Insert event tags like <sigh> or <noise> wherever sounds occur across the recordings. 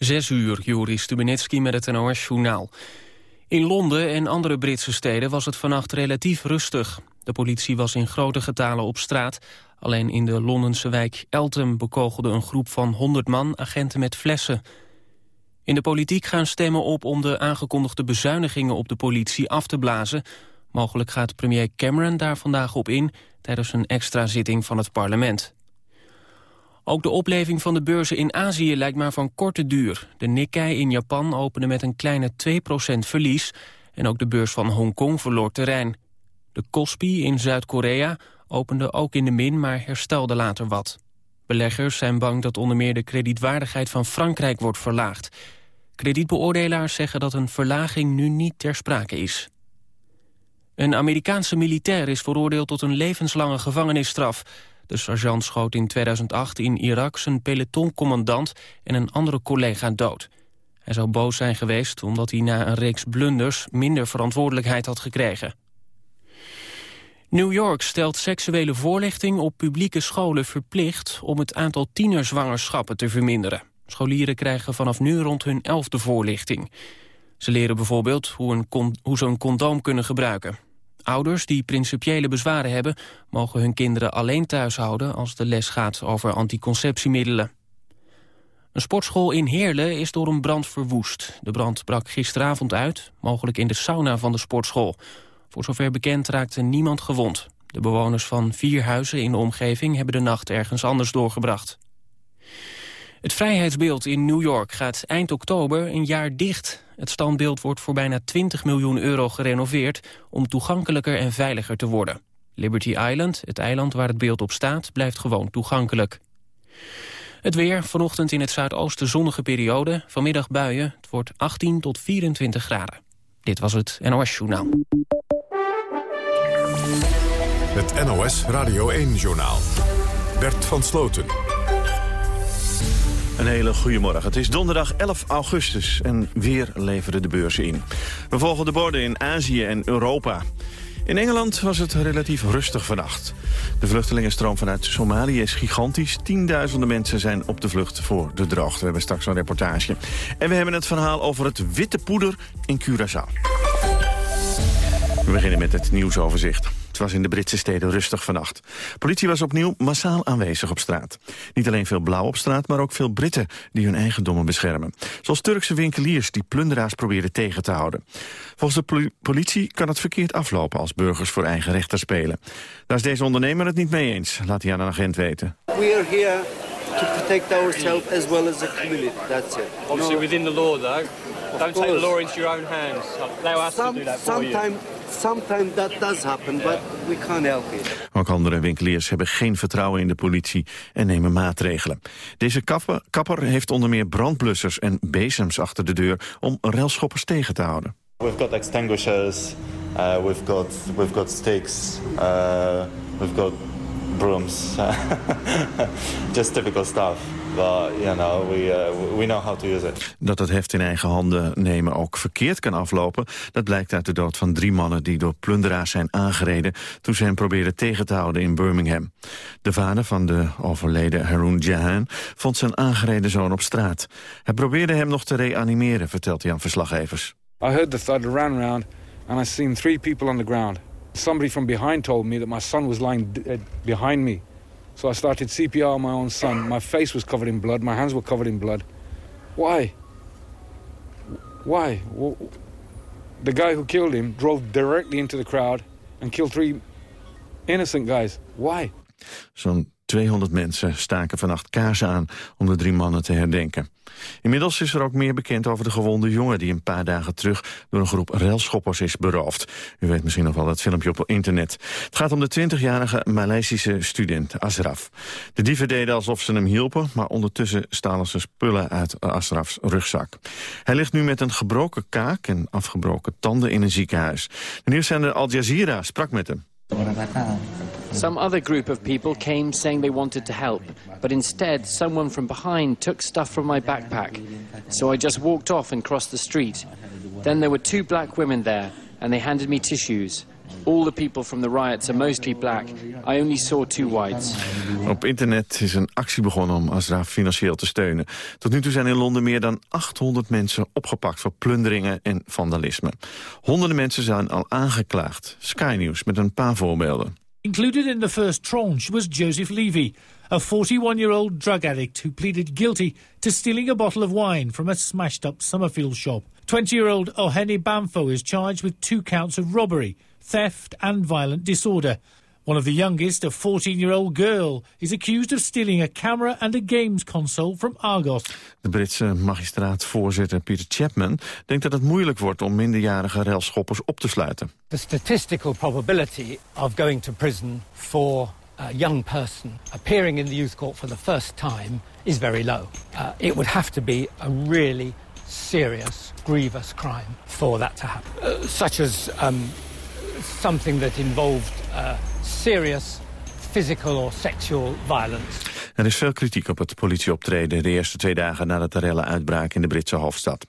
Zes uur, Joris Stubenitski met het NOS-journaal. In Londen en andere Britse steden was het vannacht relatief rustig. De politie was in grote getalen op straat. Alleen in de Londense wijk Eltham bekogelde een groep van 100 man agenten met flessen. In de politiek gaan stemmen op om de aangekondigde bezuinigingen op de politie af te blazen. Mogelijk gaat premier Cameron daar vandaag op in tijdens een extra zitting van het parlement. Ook de opleving van de beurzen in Azië lijkt maar van korte duur. De Nikkei in Japan opende met een kleine 2% verlies... en ook de beurs van Hongkong verloor terrein. De Kospi in Zuid-Korea opende ook in de min, maar herstelde later wat. Beleggers zijn bang dat onder meer de kredietwaardigheid van Frankrijk wordt verlaagd. Kredietbeoordelaars zeggen dat een verlaging nu niet ter sprake is. Een Amerikaanse militair is veroordeeld tot een levenslange gevangenisstraf. De sergeant schoot in 2008 in Irak zijn pelotoncommandant en een andere collega dood. Hij zou boos zijn geweest omdat hij na een reeks blunders minder verantwoordelijkheid had gekregen. New York stelt seksuele voorlichting op publieke scholen verplicht om het aantal tienerzwangerschappen te verminderen. Scholieren krijgen vanaf nu rond hun elfde voorlichting. Ze leren bijvoorbeeld hoe, hoe ze een condoom kunnen gebruiken. Ouders die principiële bezwaren hebben... mogen hun kinderen alleen thuis houden als de les gaat over anticonceptiemiddelen. Een sportschool in Heerlen is door een brand verwoest. De brand brak gisteravond uit, mogelijk in de sauna van de sportschool. Voor zover bekend raakte niemand gewond. De bewoners van vier huizen in de omgeving hebben de nacht ergens anders doorgebracht. Het vrijheidsbeeld in New York gaat eind oktober een jaar dicht. Het standbeeld wordt voor bijna 20 miljoen euro gerenoveerd... om toegankelijker en veiliger te worden. Liberty Island, het eiland waar het beeld op staat, blijft gewoon toegankelijk. Het weer, vanochtend in het zuidoosten zonnige periode. Vanmiddag buien, het wordt 18 tot 24 graden. Dit was het NOS Journaal. Het NOS Radio 1-journaal. Bert van Sloten. Een hele goede morgen. Het is donderdag 11 augustus en weer leveren de beurzen in. We volgen de borden in Azië en Europa. In Engeland was het relatief rustig vannacht. De vluchtelingenstroom vanuit Somalië is gigantisch. Tienduizenden mensen zijn op de vlucht voor de droogte. We hebben straks een reportage. En we hebben het verhaal over het witte poeder in Curaçao. We beginnen met het nieuwsoverzicht was in de Britse steden rustig vannacht. Politie was opnieuw massaal aanwezig op straat. Niet alleen veel blauw op straat, maar ook veel Britten die hun eigendommen beschermen. Zoals Turkse winkeliers die plunderaars proberen tegen te houden. Volgens de politie kan het verkeerd aflopen als burgers voor eigen rechter spelen. Daar is deze ondernemer het niet mee eens, laat hij aan een agent weten. We are here to protect ourselves as well as the community. That's it. Obviously within the law though. Don't take the law into your own hands. Allow us to do that for you. Sometimes that does happen, but we can't help it. Ook andere winkeliers hebben geen vertrouwen in de politie en nemen maatregelen. Deze kapper, kapper heeft onder meer brandblussers en bezems achter de deur om railschoppers tegen te houden. We've got extinguishers, uh, we've got we've got sticks, uh, we've got brooms, <laughs> just typical stuff. But, you know, we, uh, we know how to use it. Dat het heft in eigen handen nemen ook verkeerd kan aflopen... dat blijkt uit de dood van drie mannen die door plunderaars zijn aangereden... toen ze hem probeerden tegen te houden in Birmingham. De vader van de overleden Haroon Jahan vond zijn aangereden zoon op straat. Hij probeerde hem nog te reanimeren, vertelt hij aan verslaggevers. I heard the thud, ran round, and I seen three people on the ground. Somebody from behind told me that my son was lying behind me. So I started CPR on my own son. My face was covered in blood. My hands were covered in blood. Why? Why? The guy who killed him drove directly into the crowd and killed three innocent guys. Why? Zo'n 200 mensen staken vannacht kaarsen aan om de drie mannen te herdenken. Inmiddels is er ook meer bekend over de gewonde jongen... die een paar dagen terug door een groep railschoppers is beroofd. U weet misschien nog wel dat filmpje op internet. Het gaat om de 20-jarige Maleisische student Asraf. De dieven deden alsof ze hem hielpen... maar ondertussen stalen ze spullen uit Asrafs rugzak. Hij ligt nu met een gebroken kaak en afgebroken tanden in een ziekenhuis. De nieuwszender Al Jazeera sprak met hem. Some other group of people came saying they wanted to help, but instead someone from behind took stuff from my backpack. So I just walked off and crossed the street. Then there were two black women there, and they handed me tissues. All the people from the riots are mostly black. I only saw two whites. Op internet is een actie begonnen om Asraf financieel te steunen. Tot nu toe zijn in Londen meer dan 800 mensen opgepakt voor plunderingen en vandalisme. Honderden mensen zijn al aangeklaagd. Sky News met een paar voorbeelden. Included in the first tranche was Joseph Levy, a 41-year-old drug addict who pleaded guilty to stealing a bottle of wine from a smashed-up Summerfield shop. 20-year-old Oheni Bamfo is charged with two counts of robbery, theft and violent disorder. One of the youngest, a 14-year-old girl, is accused of stealing a camera and a games console from Argos. De Britse magistraatvoorzitter Peter Chapman denkt dat het moeilijk wordt om minderjarige relschoppers op te sluiten. The statistical probability of going to prison for a young person appearing in the youth court for the first time is very low. Uh, it would have to be a really serious, grievous crime for that to happen, uh, such as um, something that involved uh, serious physical or sexual violence. Er is veel kritiek op het politieoptreden de eerste twee dagen nadat de rellen uitbraken in de Britse hoofdstad.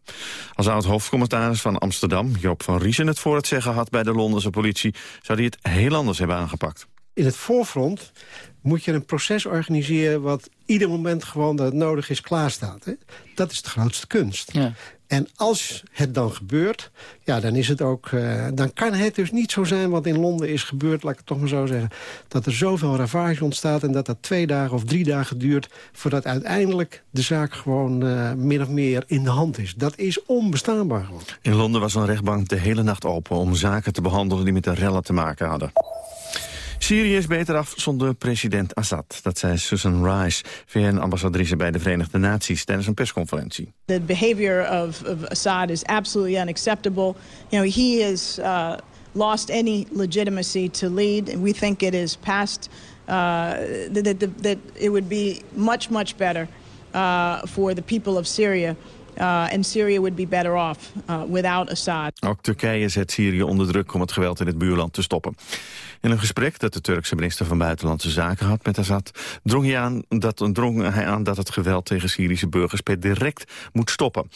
Als oud-hoofdcommissaris van Amsterdam, Joop van Riesen het voor het zeggen had bij de Londense politie, zou hij het heel anders hebben aangepakt. In het voorfront moet je een proces organiseren... wat ieder moment gewoon dat het nodig is klaarstaat. Hè? Dat is de grootste kunst. Ja. En als het dan gebeurt, ja, dan, is het ook, uh, dan kan het dus niet zo zijn wat in Londen is gebeurd, laat ik het toch maar zo zeggen, dat er zoveel ravage ontstaat en dat dat twee dagen of drie dagen duurt voordat uiteindelijk de zaak gewoon uh, min of meer in de hand is. Dat is onbestaanbaar. In Londen was een rechtbank de hele nacht open om zaken te behandelen die met de rellen te maken hadden. Syrië is beter af zonder president Assad. Dat zei Susan Rice, VN-ambassadrice bij de Verenigde Naties... tijdens een persconferentie. The behavior of, of Assad is absolutely unacceptable. You know, he has uh, lost any legitimacy to lead. And we think it is past... Uh, that, that, that it would be much, much better uh, for the people of Syria... Uh, and Syria would be better off uh, without Assad. Ook Turkije zet Syrië onder druk om het geweld in het buurland te stoppen. In een gesprek dat de Turkse minister van Buitenlandse Zaken had met Assad... drong hij aan dat, drong hij aan dat het geweld tegen Syrische burgers per direct moet stoppen.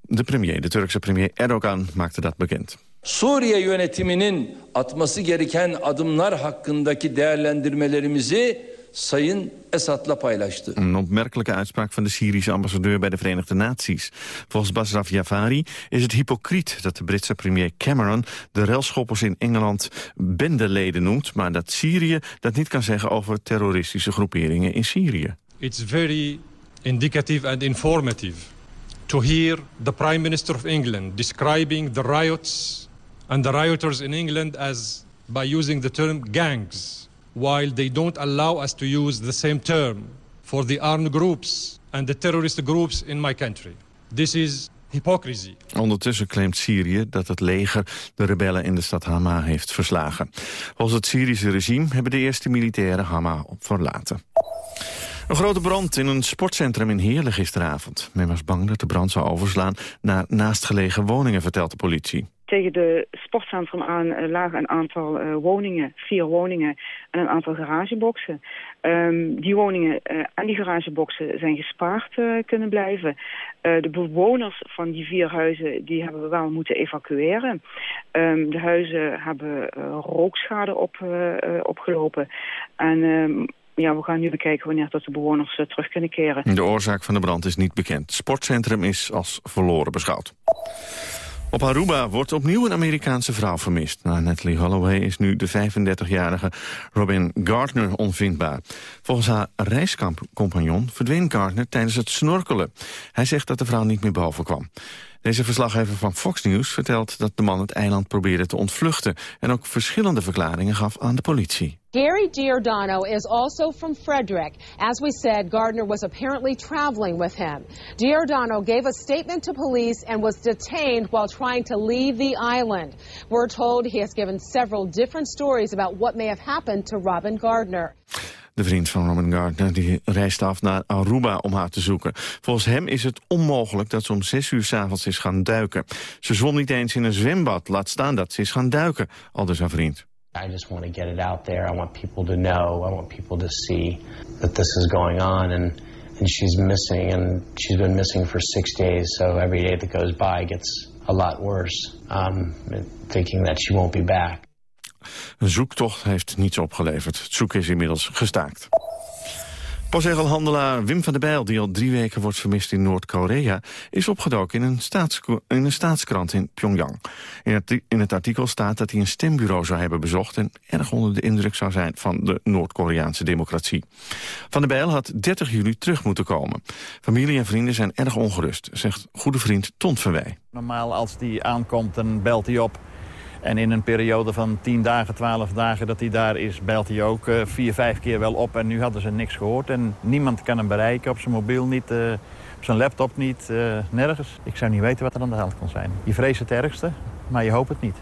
De premier, de Turkse premier Erdogan, maakte dat bekend. Suriye yönetiminin atması gereken adımlar hakkındaki değerlendirmelerimizi Sayın Esad'la paylaştı. Een opmerkelijke uitspraak van de Syrische ambassadeur bij de Verenigde Naties. Volgens Basraf Jafari is het hypocriet dat de Britse premier Cameron de relschoppers in Engeland bendeleden noemt, maar dat Syrië dat niet kan zeggen over terroristische groeperingen in Syrië. It's very indicative and informative to hear the Prime Minister of England describing the riots and the rioters in England as by using the term gangs while they don't allow us to use the same term for the armed groups and the terrorist groups in my country. This is hypocrisy. Ondertussen claimt Syrië dat het leger de rebellen in de stad Hama heeft verslagen. Volgens het Syrische regime hebben de eerste militairen Hama verlaten. Een grote brand in een sportcentrum in Heerlen gisteravond. Men was bang dat de brand zou overslaan naar naastgelegen woningen, vertelt de politie. Tegen de sportcentrum aan uh, lagen een aantal uh, woningen, vier woningen en een aantal garageboxen. Um, die woningen uh, en die garageboxen zijn gespaard kunnen blijven. de bewoners van die vier huizen die hebben we wel moeten evacueren. Um, de huizen hebben rookschade op, opgelopen. En um, ja, we gaan nu bekijken wanneer dat de bewoners terug kunnen keren. De oorzaak van de brand is niet bekend. Het sportcentrum is als verloren beschouwd. Op Aruba wordt opnieuw een Amerikaanse vrouw vermist. Na Natalie Holloway is nu de 35-jarige Robin Gardner onvindbaar. Volgens haar reiscompagnon verdween Gardner tijdens het snorkelen. Hij zegt dat de vrouw niet meer boven kwam. Deze verslaggever van Fox News vertelt dat de man het eiland probeerde te ontvluchten... en ook verschillende verklaringen gaf aan de politie. Gary Giordano is also from Frederick. As we said, Gardner was apparently traveling with him. Giordano gave a statement to police and was detained while trying to leave the island. We're told he has given several different stories about what may have happened to Robin Gardner. De vriend van Robin Gardner die reist af naar Aruba om haar te zoeken. Volgens hem is het onmogelijk dat ze om zes uur s'avonds is gaan duiken. Ze zwom niet eens in een zwembad, laat staan dat ze is gaan duiken, al dus haar vriend. I just want to get it out there. I want people to know. I want people to see that this is going on and and she's missing and she's been missing for six days. So every day that goes by gets a lot worse. Um, thinking that she won't be back. Een zoektocht heeft niets opgeleverd. Het zoeken is inmiddels gestaakt. Postzegelhandelaar Wim van der Bijl, die al drie weken wordt vermist in Noord-Korea... is opgedoken in een, in een staatskrant in Pyongyang. In het, in het artikel staat dat hij een stembureau zou hebben bezocht... en erg onder de indruk zou zijn van de Noord-Koreaanse democratie. Van der Bijl had 30 juli terug moeten komen. Familie en vrienden zijn erg ongerust, zegt goede vriend Tont Verwij. Normaal als die aankomt, dan belt hij op en in een periode van 10 dagen, 12 dagen dat hij daar is, belt hij ook uh, vier, vijf keer wel op. En nu hadden ze niks gehoord en niemand kan hem bereiken. Op zijn mobiel niet, uh, op zijn laptop niet, uh, nergens. Ik zou niet weten wat er aan de hand kon zijn. Je vreest het ergste, maar je hoopt het niet.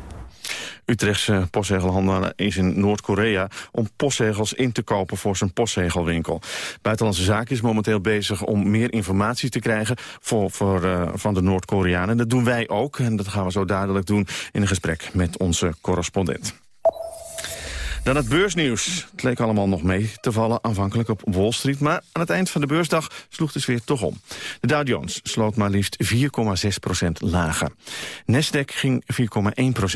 Utrechtse postzegelhandelaar is in Noord-Korea... om postzegels in te kopen voor zijn postzegelwinkel. Buitenlandse Zaken is momenteel bezig om meer informatie te krijgen... Voor, voor uh, van de Noord-Koreanen. Dat doen wij ook en dat gaan we zo dadelijk doen... in een gesprek met onze correspondent. Dan het beursnieuws. Het leek allemaal nog mee te vallen, aanvankelijk op Wall Street. Maar aan het eind van de beursdag sloeg de sfeer toch om. De Dow Jones sloot maar liefst 4,6% lager. Nasdaq ging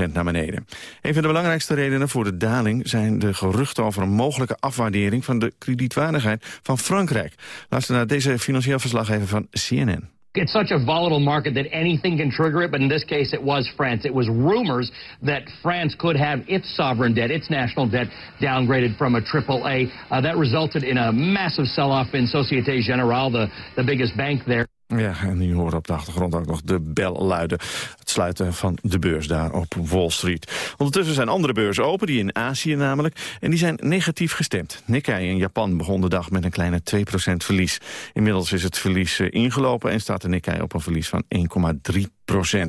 4,1% naar beneden. Een van de belangrijkste redenen voor de daling... zijn de geruchten over een mogelijke afwaardering... van de kredietwaardigheid van Frankrijk. Luister naar deze financieel verslaggever van CNN. It's such a volatile market that anything can trigger it, but in this case it was France. It was rumors that France could have its sovereign debt, its national debt, downgraded from a AAA. Uh, that resulted in a massive sell-off in Societe Generale, the, the biggest bank there. Ja, en nu hoort op de achtergrond ook nog de bel luiden. Het sluiten van de beurs daar op Wall Street. Ondertussen zijn andere beurzen open, die in Azië namelijk. En die zijn negatief gestemd. Nikkei in Japan begon de dag met een kleine 2% verlies. Inmiddels is het verlies eh, ingelopen en staat de Nikkei op een verlies van 1,3%.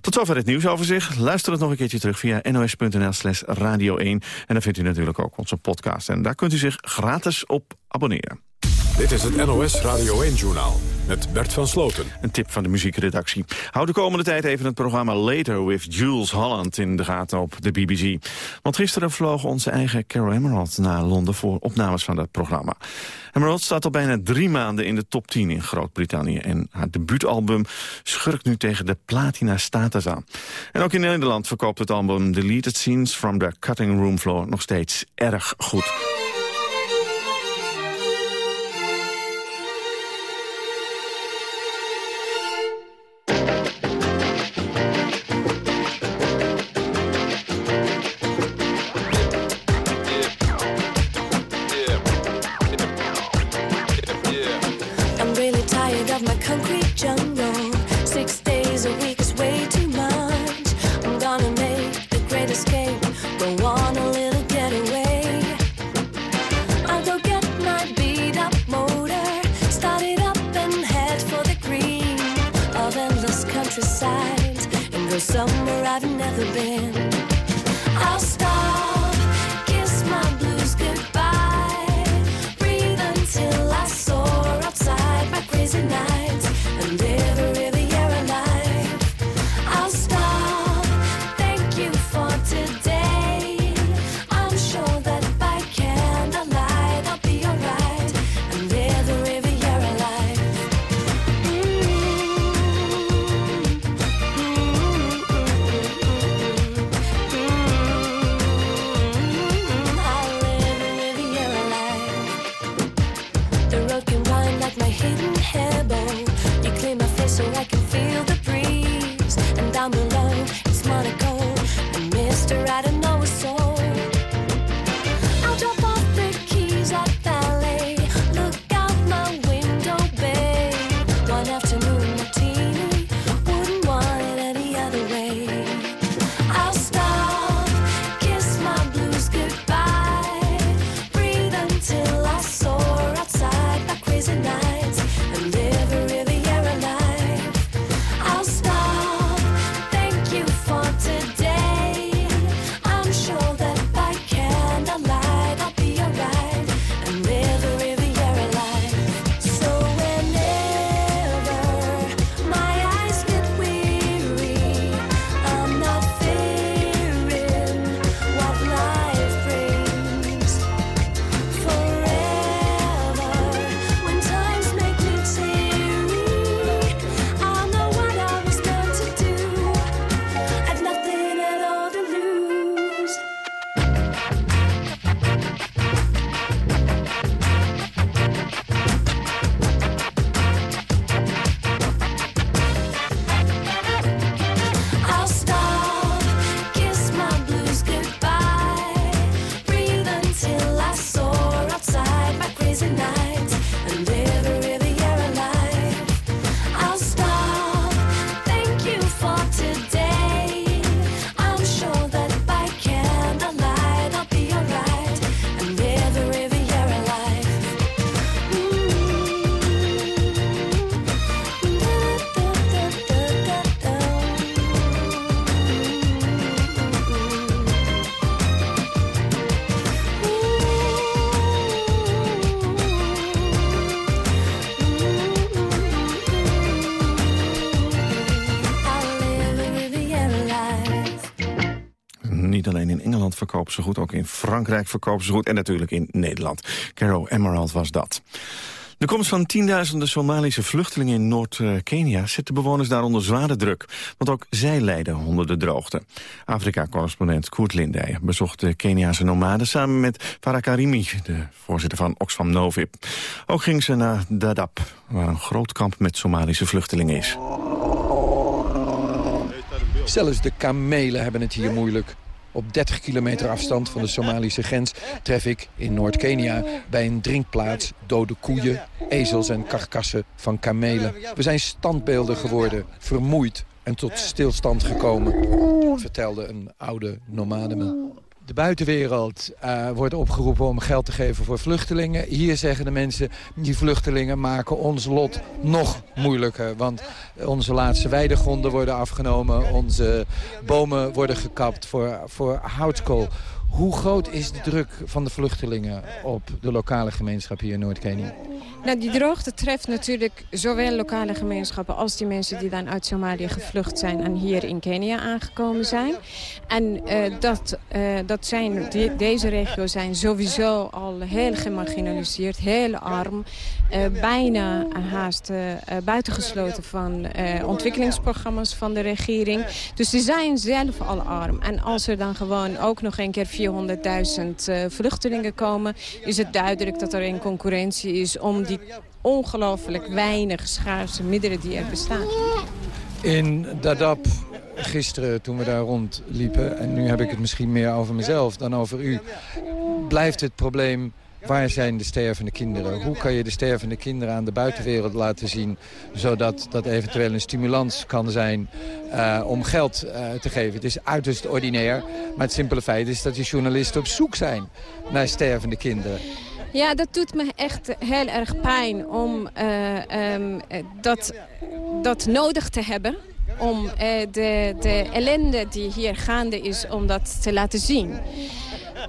Tot zover het nieuwsoverzicht. Luister het nog een keertje terug via nos.nl slash radio 1. En dan vindt u natuurlijk ook onze podcast. En daar kunt u zich gratis op abonneren. Dit is het NOS Radio 1-journaal met Bert van Sloten. Een tip van de muziekredactie. Houd de komende tijd even het programma Later with Jules Holland in de gaten op de BBC. Want gisteren vloog onze eigen Carol Emerald naar Londen voor opnames van dat programma. Emerald staat al bijna drie maanden in de top 10 in Groot-Brittannië. En haar debuutalbum schurkt nu tegen de platina-status aan. En ook in Nederland verkoopt het album Deleted Scenes from the Cutting Room Floor nog steeds erg goed. Frankrijk verkopen ze goed... en natuurlijk in Nederland. Caro Emerald was dat. De komst van tienduizenden Somalische vluchtelingen in Noord-Kenia... zet de bewoners daar onder zware druk. Want ook zij lijden onder de droogte. Afrika-correspondent Koert Lindijen bezocht de Keniaanse nomaden... samen met Farah Karimi, de voorzitter van Oxfam Novib. Ook ging ze naar Dadaab, waar een groot kamp met Somalische vluchtelingen is. Zelfs de kamelen hebben het hier moeilijk. Op 30 kilometer afstand van de Somalische grens tref ik in Noord-Kenia... bij een drinkplaats dode koeien, ezels en karkassen van kamelen. We zijn standbeelden geworden, vermoeid en tot stilstand gekomen... vertelde een oude nomade me. De buitenwereld uh, wordt opgeroepen om geld te geven voor vluchtelingen. Hier zeggen de mensen, die vluchtelingen maken ons lot nog moeilijker. Want onze laatste weidegronden worden afgenomen. Onze bomen worden gekapt voor, voor houtskool. Hoe groot is de druk van de vluchtelingen op de lokale gemeenschap hier in Noord-Kenia? Nou, die droogte treft natuurlijk zowel lokale gemeenschappen... als die mensen die dan uit Somalië gevlucht zijn en hier in Kenia aangekomen zijn. En uh, dat, uh, dat zijn, deze regio's zijn sowieso al heel gemarginaliseerd, heel arm. Uh, bijna haast buitengesloten van ontwikkelingsprogramma's van de regering. Dus ze zijn zelf al arm. En als er dan gewoon ook nog een keer 400.000 vluchtelingen komen... is het duidelijk dat er een concurrentie is die ongelooflijk weinig schaarse middelen die er bestaan. In Dadaab gisteren toen we daar rondliepen... en nu heb ik het misschien meer over mezelf dan over u... blijft het probleem Waar zijn de stervende kinderen? Hoe kan je de stervende kinderen aan de buitenwereld laten zien... zodat dat eventueel een stimulans kan zijn uh, om geld uh, te geven? Het is uiterst ordinair, maar het simpele feit is dat die journalisten op zoek zijn naar stervende kinderen. Ja, dat doet me echt heel erg pijn om uh, um, dat, dat nodig te hebben. Om uh, de, de ellende die hier gaande is, om dat te laten zien.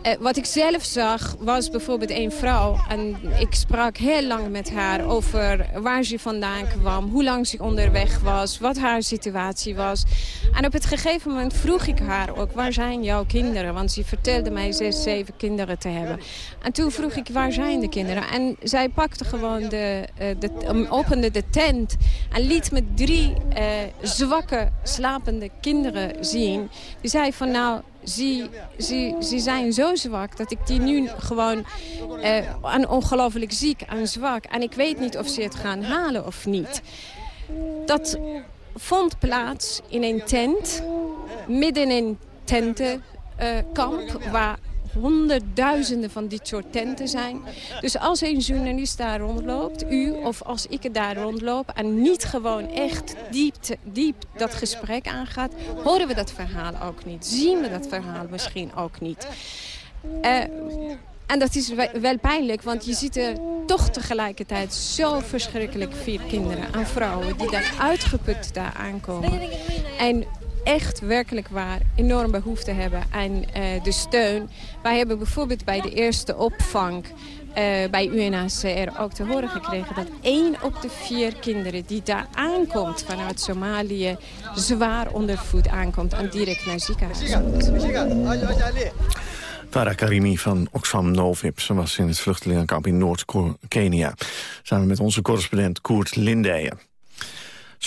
Uh, wat ik zelf zag was bijvoorbeeld een vrouw. En ik sprak heel lang met haar over waar ze vandaan kwam. Hoe lang ze onderweg was. Wat haar situatie was. En op het gegeven moment vroeg ik haar ook. Waar zijn jouw kinderen? Want ze vertelde mij zes, zeven kinderen te hebben. En toen vroeg ik waar zijn de kinderen? En zij pakte gewoon de, de opende de tent. En liet me drie uh, zwakke slapende kinderen zien. Die zei van nou ze, ze, ze zijn zo zwak dat ik die nu gewoon en ongelooflijk ziek en zwak. En ik weet niet of ze het gaan halen of niet. Dat vond plaats in een tent, midden in een tentenkamp... Waar honderdduizenden van dit soort tenten zijn. Dus als een journalist daar rondloopt, u of als ik het daar rondloop... en niet gewoon echt diep, diep dat gesprek aangaat... horen we dat verhaal ook niet. Zien we dat verhaal misschien ook niet. Uh, en dat is wel pijnlijk, want je ziet er toch tegelijkertijd zo verschrikkelijk veel kinderen en vrouwen die daar uitgeput daar aankomen. En echt werkelijk waar enorm behoefte hebben aan uh, de steun. Wij hebben bijvoorbeeld bij de eerste opvang uh, bij UNHCR ook te horen gekregen... dat één op de vier kinderen die daar aankomt vanuit Somalië... zwaar onder voet aankomt en direct naar ziekenhuis moet. Farah Karimi van Oxfam Novib. Ze was in het vluchtelingenkamp in Noord-Kenia. Samen met onze correspondent Koert Lindijen.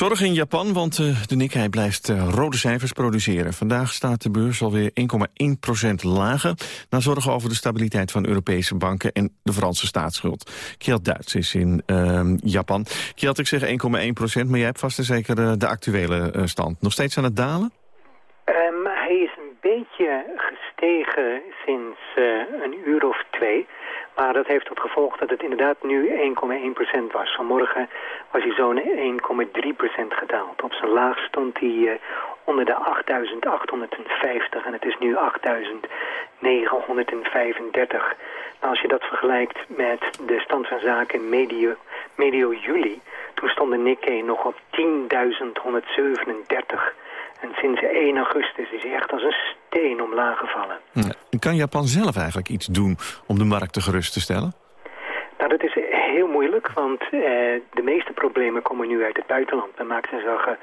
Zorg in Japan, want uh, de Nikkei blijft uh, rode cijfers produceren. Vandaag staat de beurs alweer 1,1% lager... na zorgen over de stabiliteit van Europese banken en de Franse staatsschuld. Kjeld Duits is in uh, Japan. Kjeld, ik zeg 1,1% maar jij hebt vast en zeker uh, de actuele stand. Nog steeds aan het dalen? Um, hij is een beetje gestegen sinds een uur of twee... Maar dat heeft tot gevolg dat het inderdaad nu 1,1% was. Vanmorgen was hij zo'n 1,3% gedaald. Op zijn laag stond hij uh, onder de 8.850 en het is nu 8.935. Nou, als je dat vergelijkt met de stand van zaken medio, medio juli... toen stond de Nikkei nog op 10.137 en sinds 1 augustus is hij echt als een steen omlaag gevallen. Ja. Kan Japan zelf eigenlijk iets doen om de markt te gerust te stellen? Nou, dat is heel moeilijk, want eh, de meeste problemen komen nu uit het buitenland. Men maakt zich zorgen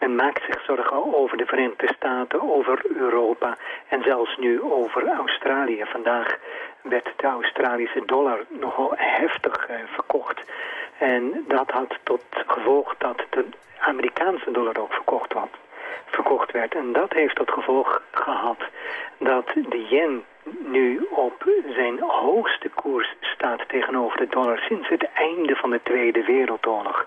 Men maakt zich zorgen over de Verenigde Staten, over Europa en zelfs nu over Australië. Vandaag werd de Australische dollar nogal heftig uh, verkocht. En dat had tot gevolg dat de Amerikaanse dollar ook verkocht, had, verkocht werd. En dat heeft tot gevolg gehad dat de yen nu op zijn hoogste koers staat tegenover de dollar sinds het einde van de Tweede Wereldoorlog.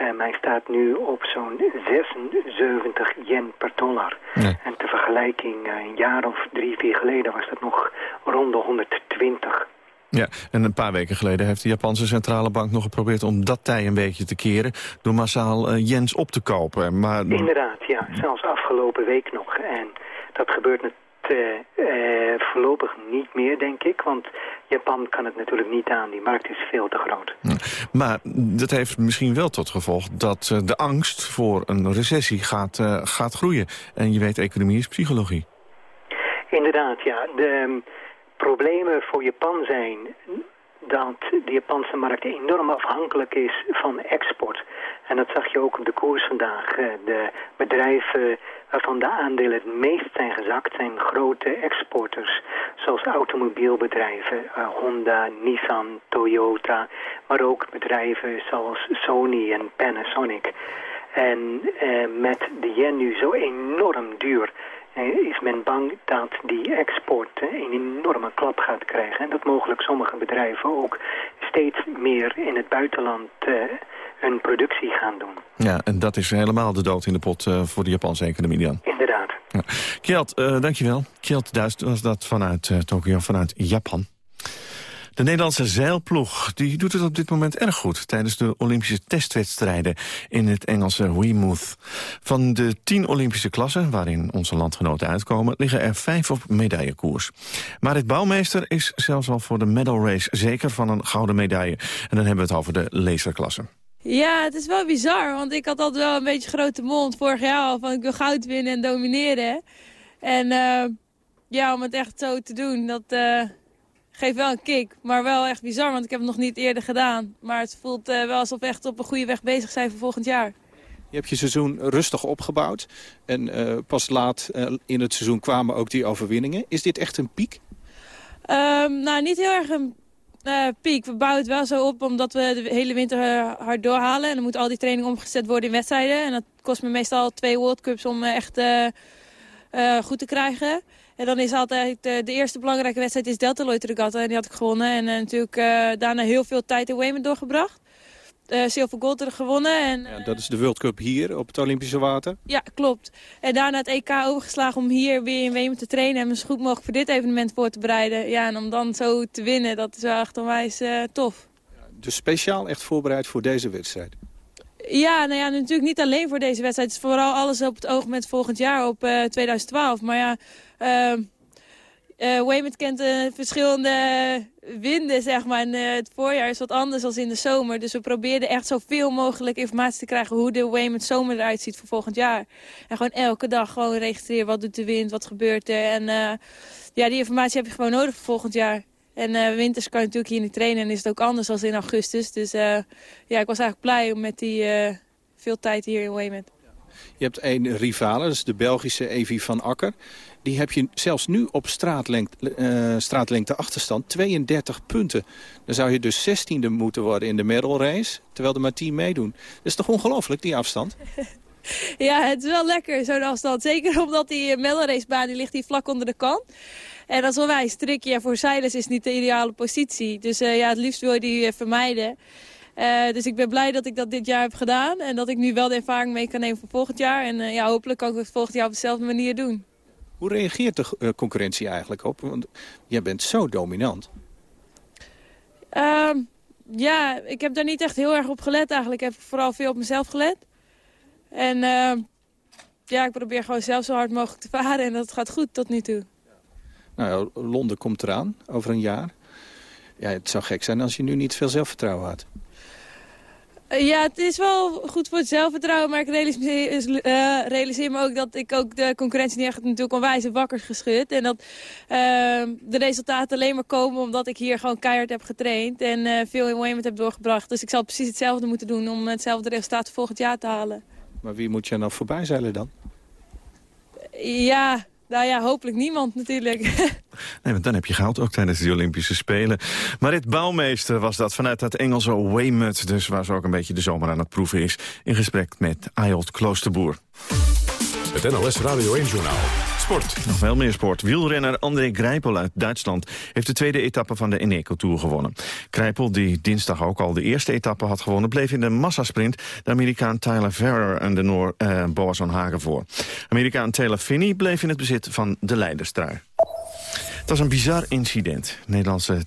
Um, hij staat nu op zo'n 76 yen per dollar. En ter vergelijking, uh, een jaar of drie, vier geleden was dat nog rond de 120. Ja, en een paar weken geleden heeft de Japanse centrale bank nog geprobeerd om dat tij een beetje te keren door massaal uh, yens op te kopen. Maar... Inderdaad, ja. Zelfs afgelopen week nog. En dat gebeurt uh, voorlopig niet meer, denk ik. Want Japan kan het natuurlijk niet aan. Die markt is veel te groot. Maar dat heeft misschien wel tot gevolg dat uh, de angst voor een recessie gaat, gaat groeien. En je weet, economie is psychologie. Inderdaad, ja. De um, problemen voor Japan zijn dat de Japanse markt enorm afhankelijk is van export. En dat zag je ook op de koers vandaag. De bedrijven waarvan de aandelen het meest zijn gezakt zijn grote exporters. Zoals automobielbedrijven, uh, Honda, Nissan, Toyota. Maar ook bedrijven zoals Sony en Panasonic. En uh, met de yen nu zo enorm duur is men bang dat die export een enorme klap gaat krijgen. En dat mogelijk sommige bedrijven ook steeds meer in het buitenland hun productie gaan doen. Ja, en dat is helemaal de dood in de pot uh, voor de Japanse economie dan. Inderdaad. Ja. Kjeld, uh, dankjewel. Kjeld Duist was dat vanuit uh, Tokio, vanuit Japan. De Nederlandse zeilploeg die doet het op dit moment erg goed... tijdens de Olympische testwedstrijden in het Engelse Weymouth. Van de tien Olympische klassen waarin onze landgenoten uitkomen... liggen er vijf op medaillekoers. Marit Bouwmeester is zelfs al voor de medal race zeker van een gouden medaille. En dan hebben we het over de laserklasse. Ja, het is wel bizar, want ik had altijd wel een beetje grote mond vorig jaar al... van ik wil goud winnen en domineren. En uh, ja, om het echt zo te doen, dat... Uh, geeft wel een kick, maar wel echt bizar, want ik heb het nog niet eerder gedaan. Maar het voelt uh, wel alsof we echt op een goede weg bezig zijn voor volgend jaar. Je hebt je seizoen rustig opgebouwd en uh, pas laat uh, in het seizoen kwamen ook die overwinningen. Is dit echt een piek? Um, nou, niet heel erg een piek. We bouwen het wel zo op omdat we de hele winter hard doorhalen. En dan moet al die training omgezet worden in wedstrijden. En dat kost me meestal twee World Cups om echt goed te krijgen. En dan is altijd uh, de eerste belangrijke wedstrijd is Deltaloid Regatta. En die had ik gewonnen. En uh, natuurlijk uh, daarna heel veel tijd in Weymouth doorgebracht. zilver gold er gewonnen. En, ja, dat is de World Cup hier op het Olympische water? Ja, klopt. En daarna het EK overgeslagen om hier weer in Weymouth te trainen. En me zo goed mogelijk voor dit evenement voor te bereiden. Ja, en om dan zo te winnen, dat is wel echt onwijs tof. Dus speciaal echt voorbereid voor deze wedstrijd? Ja, nou ja, natuurlijk niet alleen voor deze wedstrijd. Het is vooral alles op het oog met volgend jaar op uh, 2012. Maar ja, uh, Weymouth kent verschillende winden, zeg maar. En, uh, het voorjaar is wat anders dan in de zomer. Dus we probeerden echt zoveel mogelijk informatie te krijgen... hoe de Weymouth zomer eruit ziet voor volgend jaar. En gewoon elke dag gewoon registreren wat doet de wind, wat gebeurt er. En ja, die informatie heb je gewoon nodig voor volgend jaar. En winters kan je natuurlijk hier niet trainen en is het ook anders dan in augustus. Dus ja, ik was eigenlijk blij met die veel tijd hier in Weymouth. Je hebt één rivale, dat is de Belgische Evi van Akker. Die heb je zelfs nu op straatlengte, straatlengte achterstand, 32 punten. Dan zou je dus 16e moeten worden in de medal terwijl er maar 10 meedoen. Dat is toch ongelooflijk, die afstand? <laughs> ja, het is wel lekker, zo'n afstand. Zeker omdat die medal racebaan die ligt hier vlak onder de kant. En dat is wel wijs. Ja, voor zeilers is niet de ideale positie. Dus uh, ja, het liefst wil je die uh, vermijden. Uh, dus ik ben blij dat ik dat dit jaar heb gedaan. En dat ik nu wel de ervaring mee kan nemen voor volgend jaar. En ja, hopelijk kan ik het volgend jaar op dezelfde manier doen. Hoe reageert de concurrentie eigenlijk op? Want jij bent zo dominant. Um, ja, ik heb daar niet echt heel erg op gelet eigenlijk. Ik heb vooral veel op mezelf gelet. En ja, ik probeer gewoon zelf zo hard mogelijk te varen. En dat gaat goed tot nu toe. Nou, Londen komt eraan over een jaar. Ja, het zou gek zijn als je nu niet veel zelfvertrouwen had. Ja, het is wel goed voor het zelfvertrouwen, maar ik realiseer, uh, realiseer me ook dat ik ook de concurrentie niet echt natuurlijk onwijs wakker geschud. En dat uh, de resultaten alleen maar komen omdat ik hier gewoon keihard heb getraind en uh, veel in Weymouth heb doorgebracht. Dus ik zal precies hetzelfde moeten doen om hetzelfde resultaat volgend jaar te halen. Maar wie moet je dan voorbij zeilen dan? Ja, nou ja, hopelijk niemand natuurlijk. <laughs> Nee, want dan heb je goud ook tijdens de Olympische Spelen. Marit Bouwmeester was dat vanuit het Engelse Weymouth... dus waar ze ook een beetje de zomer aan het proeven is... in gesprek met Ayolt Kloosterboer. Het NOS Radio 1-journaal. Sport. Nog veel meer sport. Wielrenner André Grijpel uit Duitsland heeft de tweede etappe van de Eneco Tour gewonnen. Grijpel, die dinsdag ook al de eerste etappe had gewonnen, bleef in de massasprint de Amerikaan Tyler Ferrer en de Noor uh, Boas van Hagen voor. Amerikaan Taylor Finney bleef in het bezit van de leiderstrui. Het was een bizar incident. Nederlandse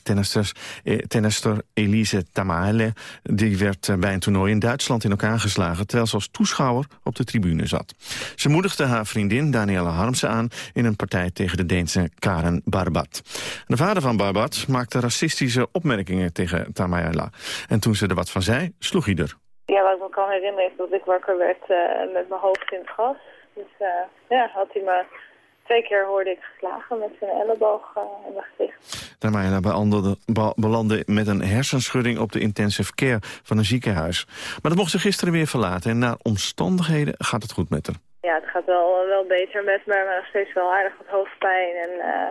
eh, tennister Elise Tamale die werd eh, bij een toernooi in Duitsland in elkaar geslagen... terwijl ze als toeschouwer op de tribune zat. Ze moedigde haar vriendin Danielle Harmsen aan... in een partij tegen de Deense Karen Barbat. De vader van Barbat maakte racistische opmerkingen tegen Tamala. En toen ze er wat van zei, sloeg hij er. Ja, wat ik me kan herinneren is dat ik wakker werd uh, met mijn hoofd in het gas. Dus ja, had hij me twee keer hoorde ik geslagen met zijn elleboog uh, in mijn gezicht. Daarmee belandde, belandde met een hersenschudding op de intensive care van een ziekenhuis. Maar dat mocht ze gisteren weer verlaten en naar omstandigheden gaat het goed met haar. Ja, het gaat wel, wel beter met me, maar nog steeds wel aardig wat hoofdpijn en... Uh,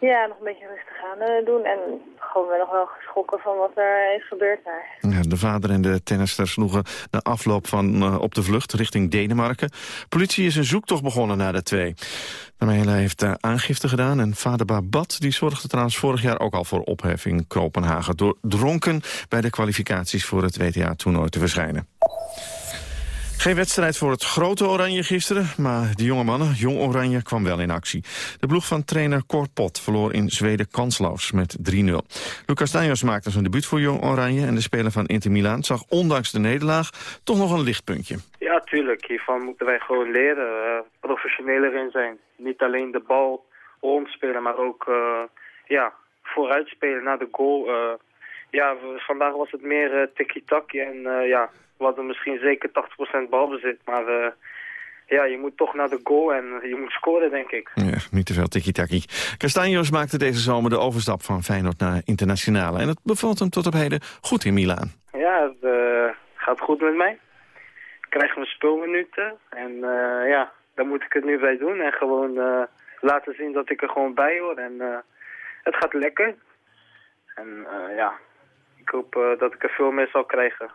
ja, nog een beetje rustig aan uh, doen. En gewoon weer nog wel geschrokken van wat er is gebeurd daar. Ja, de vader en de tennister sloegen de afloop van uh, op de vlucht richting Denemarken. Politie is een zoektocht begonnen naar de twee. Namela heeft uh, aangifte gedaan en vader Babat die zorgde trouwens vorig jaar ook al voor opheffing in Kopenhagen... door dronken bij de kwalificaties voor het WTA-toernooi te verschijnen. Geen wedstrijd voor het grote Oranje gisteren, maar de jonge mannen, Jong Oranje, kwam wel in actie. De ploeg van trainer Cor Pot verloor in Zweden kansloos met 3-0. Lucas Danjos maakte zijn debuut voor Jong Oranje en de speler van Inter Milaan zag ondanks de nederlaag toch nog een lichtpuntje. Ja, tuurlijk. Hiervan moeten wij gewoon leren, uh, professioneler in zijn. Niet alleen de bal rondspelen, maar ook uh, ja, vooruit spelen naar de goal. Uh, ja, vandaag was het meer tiki-taki en ja, we hadden misschien zeker 80% balbezit. Maar uh, ja, je moet toch naar de goal en je moet scoren, denk ik. Ja, niet te veel tiki-taki. Castanjos maakte deze zomer de overstap van Feyenoord naar Internationale. En het bevalt hem tot op heden goed in Milaan. Ja, het uh, gaat goed met mij. Ik krijg mijn speelminuten. En uh, ja, daar moet ik het nu bij doen. En gewoon laten zien dat ik er gewoon bij hoor. En het gaat lekker. En ja, ik hoop dat ik er veel meer zal krijgen.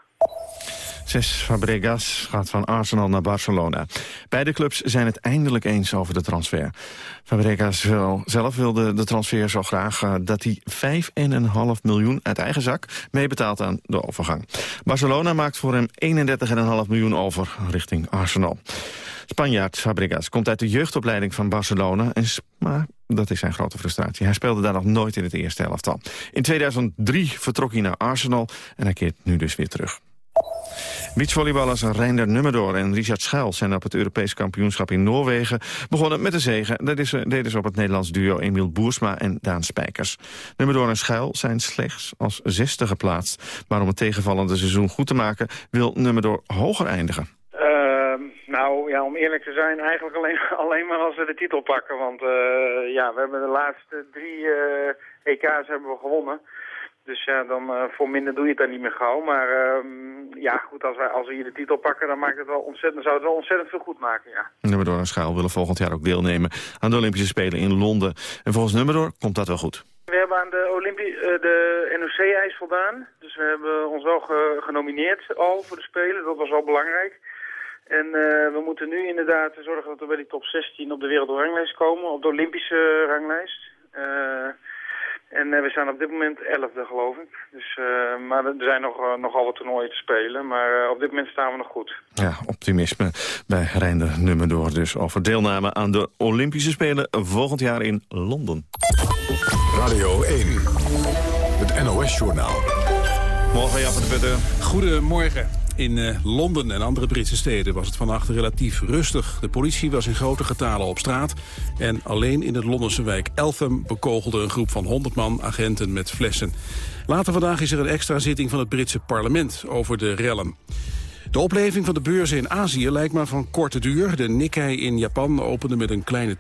Cesc Fabregas gaat van Arsenal naar Barcelona. Beide clubs zijn het eindelijk eens over de transfer. Fabregas zelf wilde de transfer zo graag uh, dat hij 5,5 miljoen uit eigen zak meebetaalt aan de overgang. Barcelona maakt voor hem 31,5 miljoen over richting Arsenal. Spanjaard Fabregas komt uit de jeugdopleiding van Barcelona... En, dat is zijn grote frustratie. Hij speelde daar nog nooit in het eerste elftal. In 2003 vertrok hij naar Arsenal en hij keert nu dus weer terug. Beachvolleyballers Reinder Nummerdoor en Richard Schuil zijn op het Europees kampioenschap in Noorwegen begonnen met een zegen. Dat is, deden ze op het Nederlands duo Emiel Boersma en Daan Spijkers. Nummerdoor en Schuil zijn slechts als zesde geplaatst. Maar om het tegenvallende seizoen goed te maken wil Nummerdoor hoger eindigen. Uh, nou ja, om eerlijk te zijn, eigenlijk alleen, <laughs> alleen maar als we de titel pakken. Want uh, ja, we hebben de laatste drie uh, EK's hebben we gewonnen. Dus ja, dan uh, voor minder doe je het dan niet meer gauw. Maar uh, ja, goed, als, wij, als we hier de titel pakken, dan maakt het wel ontzettend, zou het wel ontzettend veel goed maken, ja. Nummerdoor en Schaal willen volgend jaar ook deelnemen aan de Olympische Spelen in Londen. En volgens Nummerdoor komt dat wel goed. We hebben aan de, Olympi uh, de NOC-eis voldaan. Dus we hebben ons wel ge genomineerd al voor de Spelen. Dat was wel belangrijk. En we moeten nu inderdaad zorgen dat we bij die top 16 op de wereldranglijst komen. Op de Olympische ranglijst. En uh, we staan op dit moment 11e, geloof ik. Dus, uh, maar er zijn nog, uh, nogal wat toernooien te spelen. Maar op dit moment staan we nog goed. Ja, optimisme bij Reinder Nummerdoor. Dus over deelname aan de Olympische Spelen volgend jaar in Londen. Radio 1, het NOS-journaal. Morgen, Jan van de Putten. Goedemorgen. In uh, Londen en andere Britse steden was het vannacht relatief rustig. De politie was in grote getalen op straat. En alleen in de Londense wijk Eltham bekogelde een groep van 100 man agenten met flessen. Later vandaag is er een extra zitting van het Britse parlement over de rellen. De opleving van de beurzen in Azië lijkt maar van korte duur. De Nikkei in Japan opende met een kleine 2%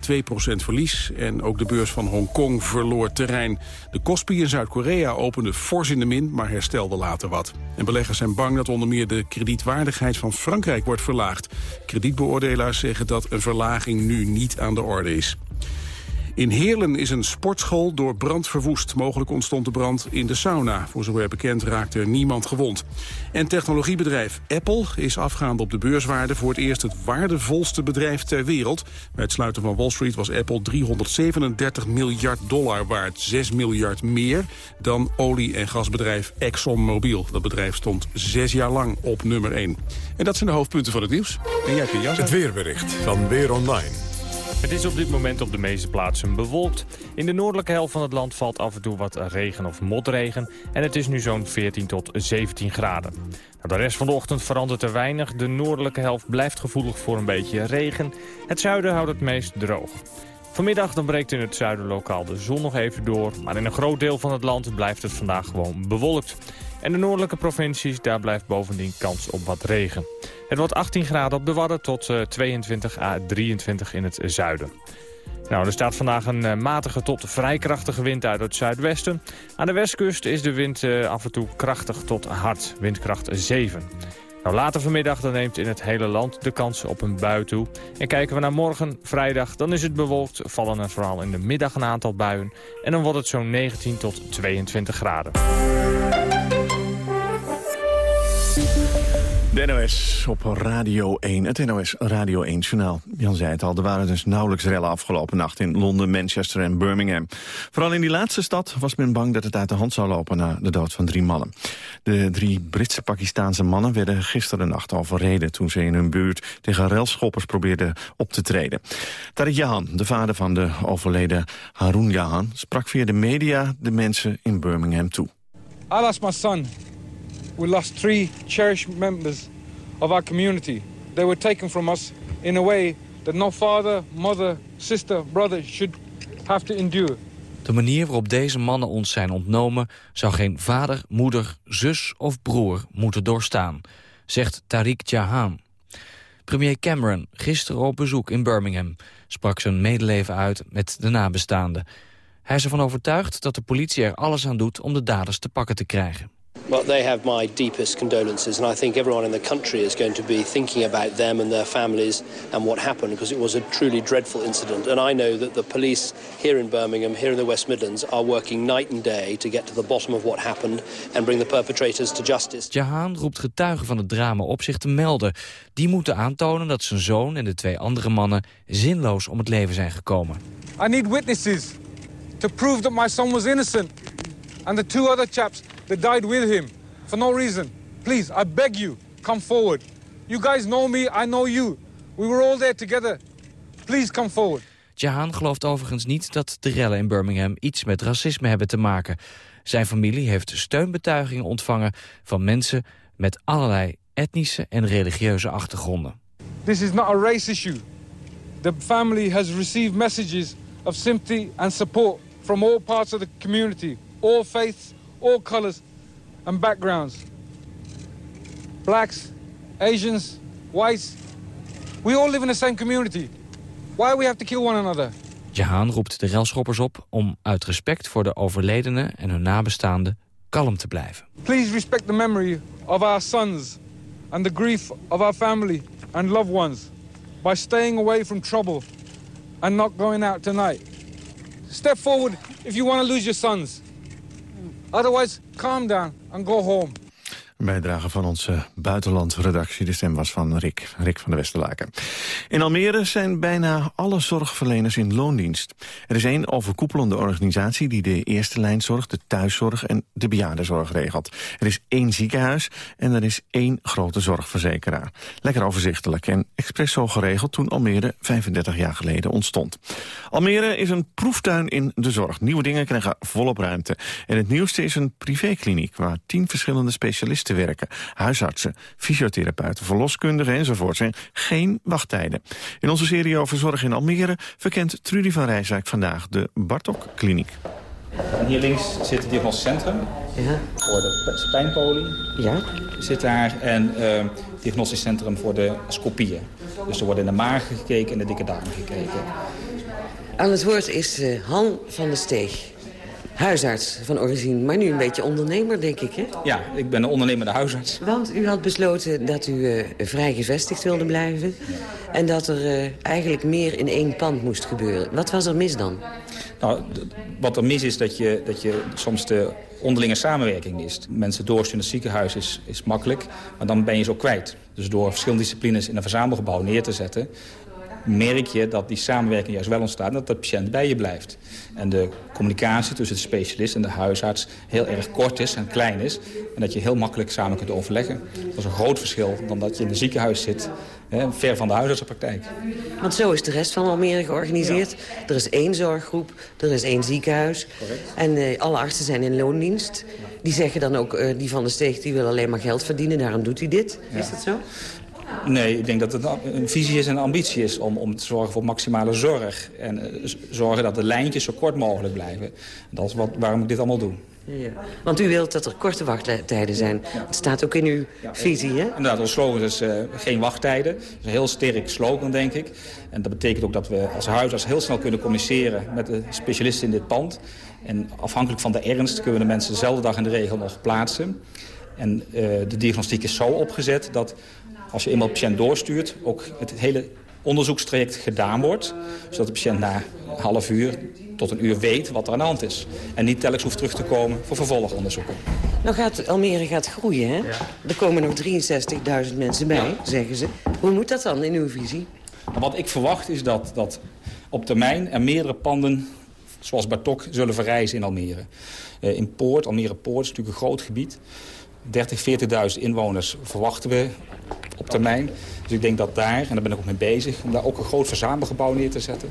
verlies. En ook de beurs van Hongkong verloor terrein. De Kospi in Zuid-Korea opende fors in de min, maar herstelde later wat. En beleggers zijn bang dat onder meer de kredietwaardigheid van Frankrijk wordt verlaagd. Kredietbeoordelaars zeggen dat een verlaging nu niet aan de orde is. In Heerlen is een sportschool door brand verwoest. Mogelijk ontstond de brand in de sauna. Voor zover bekend raakte er niemand gewond. En technologiebedrijf Apple is afgaande op de beurswaarde... voor het eerst het waardevolste bedrijf ter wereld. Bij het sluiten van Wall Street was Apple 337 miljard dollar waard. 6 miljard meer dan olie- en gasbedrijf ExxonMobil. Dat bedrijf stond zes jaar lang op nummer 1. En dat zijn de hoofdpunten van het nieuws. En jij, Jas. Het weerbericht van Weer Online. Het is op dit moment op de meeste plaatsen bewolkt. In de noordelijke helft van het land valt af en toe wat regen of motregen. En het is nu zo'n 14 tot 17 graden. De rest van de ochtend verandert er weinig. De noordelijke helft blijft gevoelig voor een beetje regen. Het zuiden houdt het meest droog. Vanmiddag dan breekt in het zuiden lokaal de zon nog even door. Maar in een groot deel van het land blijft het vandaag gewoon bewolkt. En de noordelijke provincies, daar blijft bovendien kans op wat regen. Het wordt 18 graden op de Wadden tot 22 à 23 in het zuiden. Nou, er staat vandaag een uh, matige tot vrij krachtige wind uit het zuidwesten. Aan de westkust is de wind uh, af en toe krachtig tot hard, windkracht 7. Nou, later vanmiddag dan neemt in het hele land de kans op een bui toe. En kijken we naar morgen, vrijdag, dan is het bewolkt. Vallen er vooral in de middag een aantal buien. En dan wordt het zo'n 19 tot 22 graden. NOS op Radio 1, het NOS Radio 1-journaal. Jan zei het al, er waren dus nauwelijks rellen afgelopen nacht... in Londen, Manchester en Birmingham. Vooral in die laatste stad was men bang dat het uit de hand zou lopen... na de dood van drie mannen. De drie Britse-Pakistaanse mannen werden gisteren nacht overreden... toen ze in hun buurt tegen relschoppers probeerden op te treden. Tariq Jahan, de vader van de overleden Harun Jahan... sprak via de media de mensen in Birmingham toe. I lost my son we lost three cherished members of our community. They were taken from us in a way that no father, mother, sister, brother should have to endure. De manier waarop deze mannen ons zijn ontnomen... zou geen vader, moeder, zus of broer moeten doorstaan, zegt Tariq Jahan. Premier Cameron, gisteren op bezoek in Birmingham... sprak zijn medeleven uit met de nabestaanden. Hij is ervan overtuigd dat de politie er alles aan doet om de daders te pakken te krijgen. Well, they have my deepest condolences, and I think everyone in the country is going to be thinking about them and their families and what happened, because it was a truly dreadful incident. And I know that the police here in Birmingham, here in the West Midlands, are working night and day to get to the bottom of what happened and bring the perpetrators to justice. Jahan roept getuigen van het drama op zich te melden. Die moeten aantonen dat zijn zoon en de twee andere mannen zinloos om het leven zijn gekomen. I need witnesses to prove that my son was innocent. And the two other chaps that died with him for no reason. Please, I beg you, come forward. You guys know me, I know you. We were all there together. Please come forward. Jahan gelooft overigens niet dat de rellen in Birmingham iets met racisme hebben te maken. Zijn familie heeft steunbetuigingen ontvangen van mensen met allerlei etnische en religieuze achtergronden. This is not a race issue. The family has received messages of sympathy and support from all parts of the community, all faiths, all colors and backgrounds. Blacks, Asians, whites. We all live in the same community. Why do we have to kill one another? Jahan roept de relschoppers op om uit respect voor de overledenen en hun nabestaanden kalm te blijven. Please respect the memory of our sons and the grief of our family and loved ones by staying away from trouble and not going out tonight. Step forward if you want to lose your sons. Otherwise, calm down and go home. Bijdrage van onze buitenlandredactie. De stem was van Rick, Rick van der Westerlaken. In Almere zijn bijna alle zorgverleners in loondienst. Er is één overkoepelende organisatie die de eerste lijnzorg, de thuiszorg en de bejaardenzorg regelt. Er is één ziekenhuis en er is één grote zorgverzekeraar. Lekker overzichtelijk en expres zo geregeld toen Almere 35 jaar geleden ontstond. Almere is een proeftuin in de zorg. Nieuwe dingen krijgen volop ruimte. En het nieuwste is een privékliniek waar tien verschillende specialisten werken. Huisartsen, fysiotherapeuten, verloskundigen enzovoort zijn geen wachttijden. In onze serie over zorg in Almere verkent Trudy van Rijswijk vandaag de Bartok Kliniek. En hier links zit het diagnostisch centrum. Ja. Voor de pijnpolie ja. zit daar. En uh, diagnostisch centrum voor de scopieën. Dus er wordt in de maag gekeken en de dikke darm gekeken. Aan het woord is uh, Han van der Steeg. Huisarts van origine, maar nu een beetje ondernemer, denk ik, hè? Ja, ik ben een ondernemende huisarts. Want u had besloten dat u uh, vrij gevestigd wilde blijven... en dat er uh, eigenlijk meer in één pand moest gebeuren. Wat was er mis dan? Nou, wat er mis is dat je, dat je soms de onderlinge samenwerking mist. Mensen doorsturen naar het ziekenhuis is, is makkelijk, maar dan ben je zo kwijt. Dus door verschillende disciplines in een verzamelgebouw neer te zetten merk je dat die samenwerking juist wel ontstaat... en dat de patiënt bij je blijft. En de communicatie tussen de specialist en de huisarts heel erg kort is en klein is... en dat je heel makkelijk samen kunt overleggen. Dat is een groot verschil dan dat je in een ziekenhuis zit... Hè, ver van de huisartsenpraktijk. Want zo is de rest van Almere georganiseerd. Ja. Er is één zorggroep, er is één ziekenhuis. Correct. En uh, alle artsen zijn in loondienst. Die zeggen dan ook, uh, die van de steeg die wil alleen maar geld verdienen, daarom doet hij dit. Ja. Is dat zo? Nee, ik denk dat het een visie is en een ambitie is om, om te zorgen voor maximale zorg. En uh, zorgen dat de lijntjes zo kort mogelijk blijven. Dat is wat, waarom ik dit allemaal doe. Ja. Want u wilt dat er korte wachttijden zijn. Het staat ook in uw ja, visie, hè? Inderdaad, ons slogan is uh, geen wachttijden. Dat is een heel sterk slogan, denk ik. En dat betekent ook dat we als huisarts heel snel kunnen communiceren... met de specialisten in dit pand. En afhankelijk van de ernst kunnen we de mensen dezelfde dag in de regel nog plaatsen. En uh, de diagnostiek is zo opgezet dat als je eenmaal de patiënt doorstuurt... ook het hele onderzoekstraject gedaan wordt. Zodat de patiënt na een half uur tot een uur weet wat er aan de hand is. En niet telkens hoeft terug te komen voor vervolgonderzoeken. Nou gaat Almere gaat groeien, hè? Ja. Er komen nog 63.000 mensen bij, ja. zeggen ze. Hoe moet dat dan in uw visie? Wat ik verwacht is dat, dat op termijn er meerdere panden zoals Bartok zullen verrijzen in Almere. Uh, in Poort, Almere Poort is natuurlijk een groot gebied. 30, 40.000 inwoners verwachten we op termijn. Dus ik denk dat daar, en daar ben ik ook mee bezig... om daar ook een groot verzamelgebouw neer te zetten.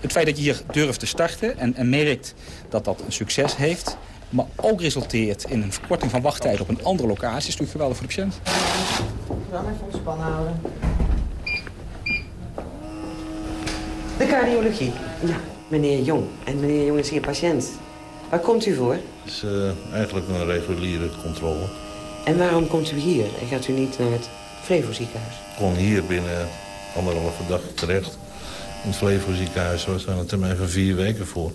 Het feit dat je hier durft te starten en, en merkt dat dat een succes heeft... maar ook resulteert in een verkorting van wachttijd op een andere locatie... is natuurlijk geweldig voor de patiënt. Dan even ontspannen houden. De cardiologie. Ja, meneer Jong. En meneer Jong is hier patiënt. Waar komt u voor? Het is uh, eigenlijk een reguliere controle. En waarom komt u hier en gaat u niet naar het Flevo ziekenhuis? Ik kon hier binnen anderhalve dag terecht. In het Flevo ziekenhuis was aan een termijn van vier weken voor.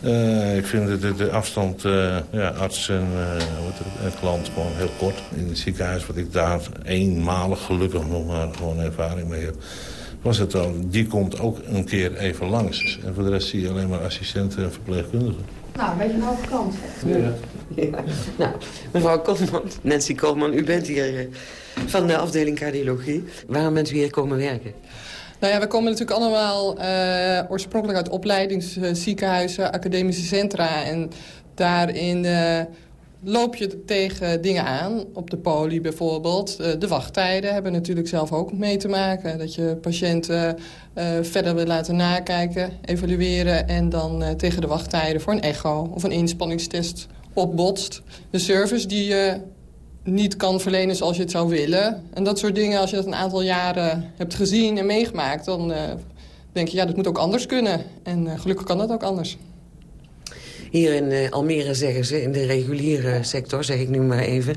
Uh, ik vind de, de afstand uh, ja, arts en, uh, en klant gewoon heel kort. In het ziekenhuis wat ik daar eenmalig gelukkig nog maar gewoon ervaring mee heb was het al, die komt ook een keer even langs. En voor de rest zie je alleen maar assistenten en verpleegkundigen. Nou, een beetje een hoge kant. Ja. Ja. Nou, mevrouw Koolman, Nancy Koolman, u bent hier van de afdeling cardiologie. Waarom bent u hier komen werken? Nou ja, we komen natuurlijk allemaal uh, oorspronkelijk uit opleidingsziekenhuizen, academische centra. En daarin uh, loop je tegen dingen aan. Op de poli bijvoorbeeld. Uh, de wachttijden hebben natuurlijk zelf ook mee te maken. Dat je patiënten verder wil laten nakijken, evalueren... en dan tegen de wachttijden voor een echo of een inspanningstest opbotst. De service die je niet kan verlenen zoals je het zou willen. En dat soort dingen, als je dat een aantal jaren hebt gezien en meegemaakt... dan uh, denk je, ja, dat moet ook anders kunnen. En uh, gelukkig kan dat ook anders. Hier in uh, Almere zeggen ze, in de reguliere sector, zeg ik nu maar even...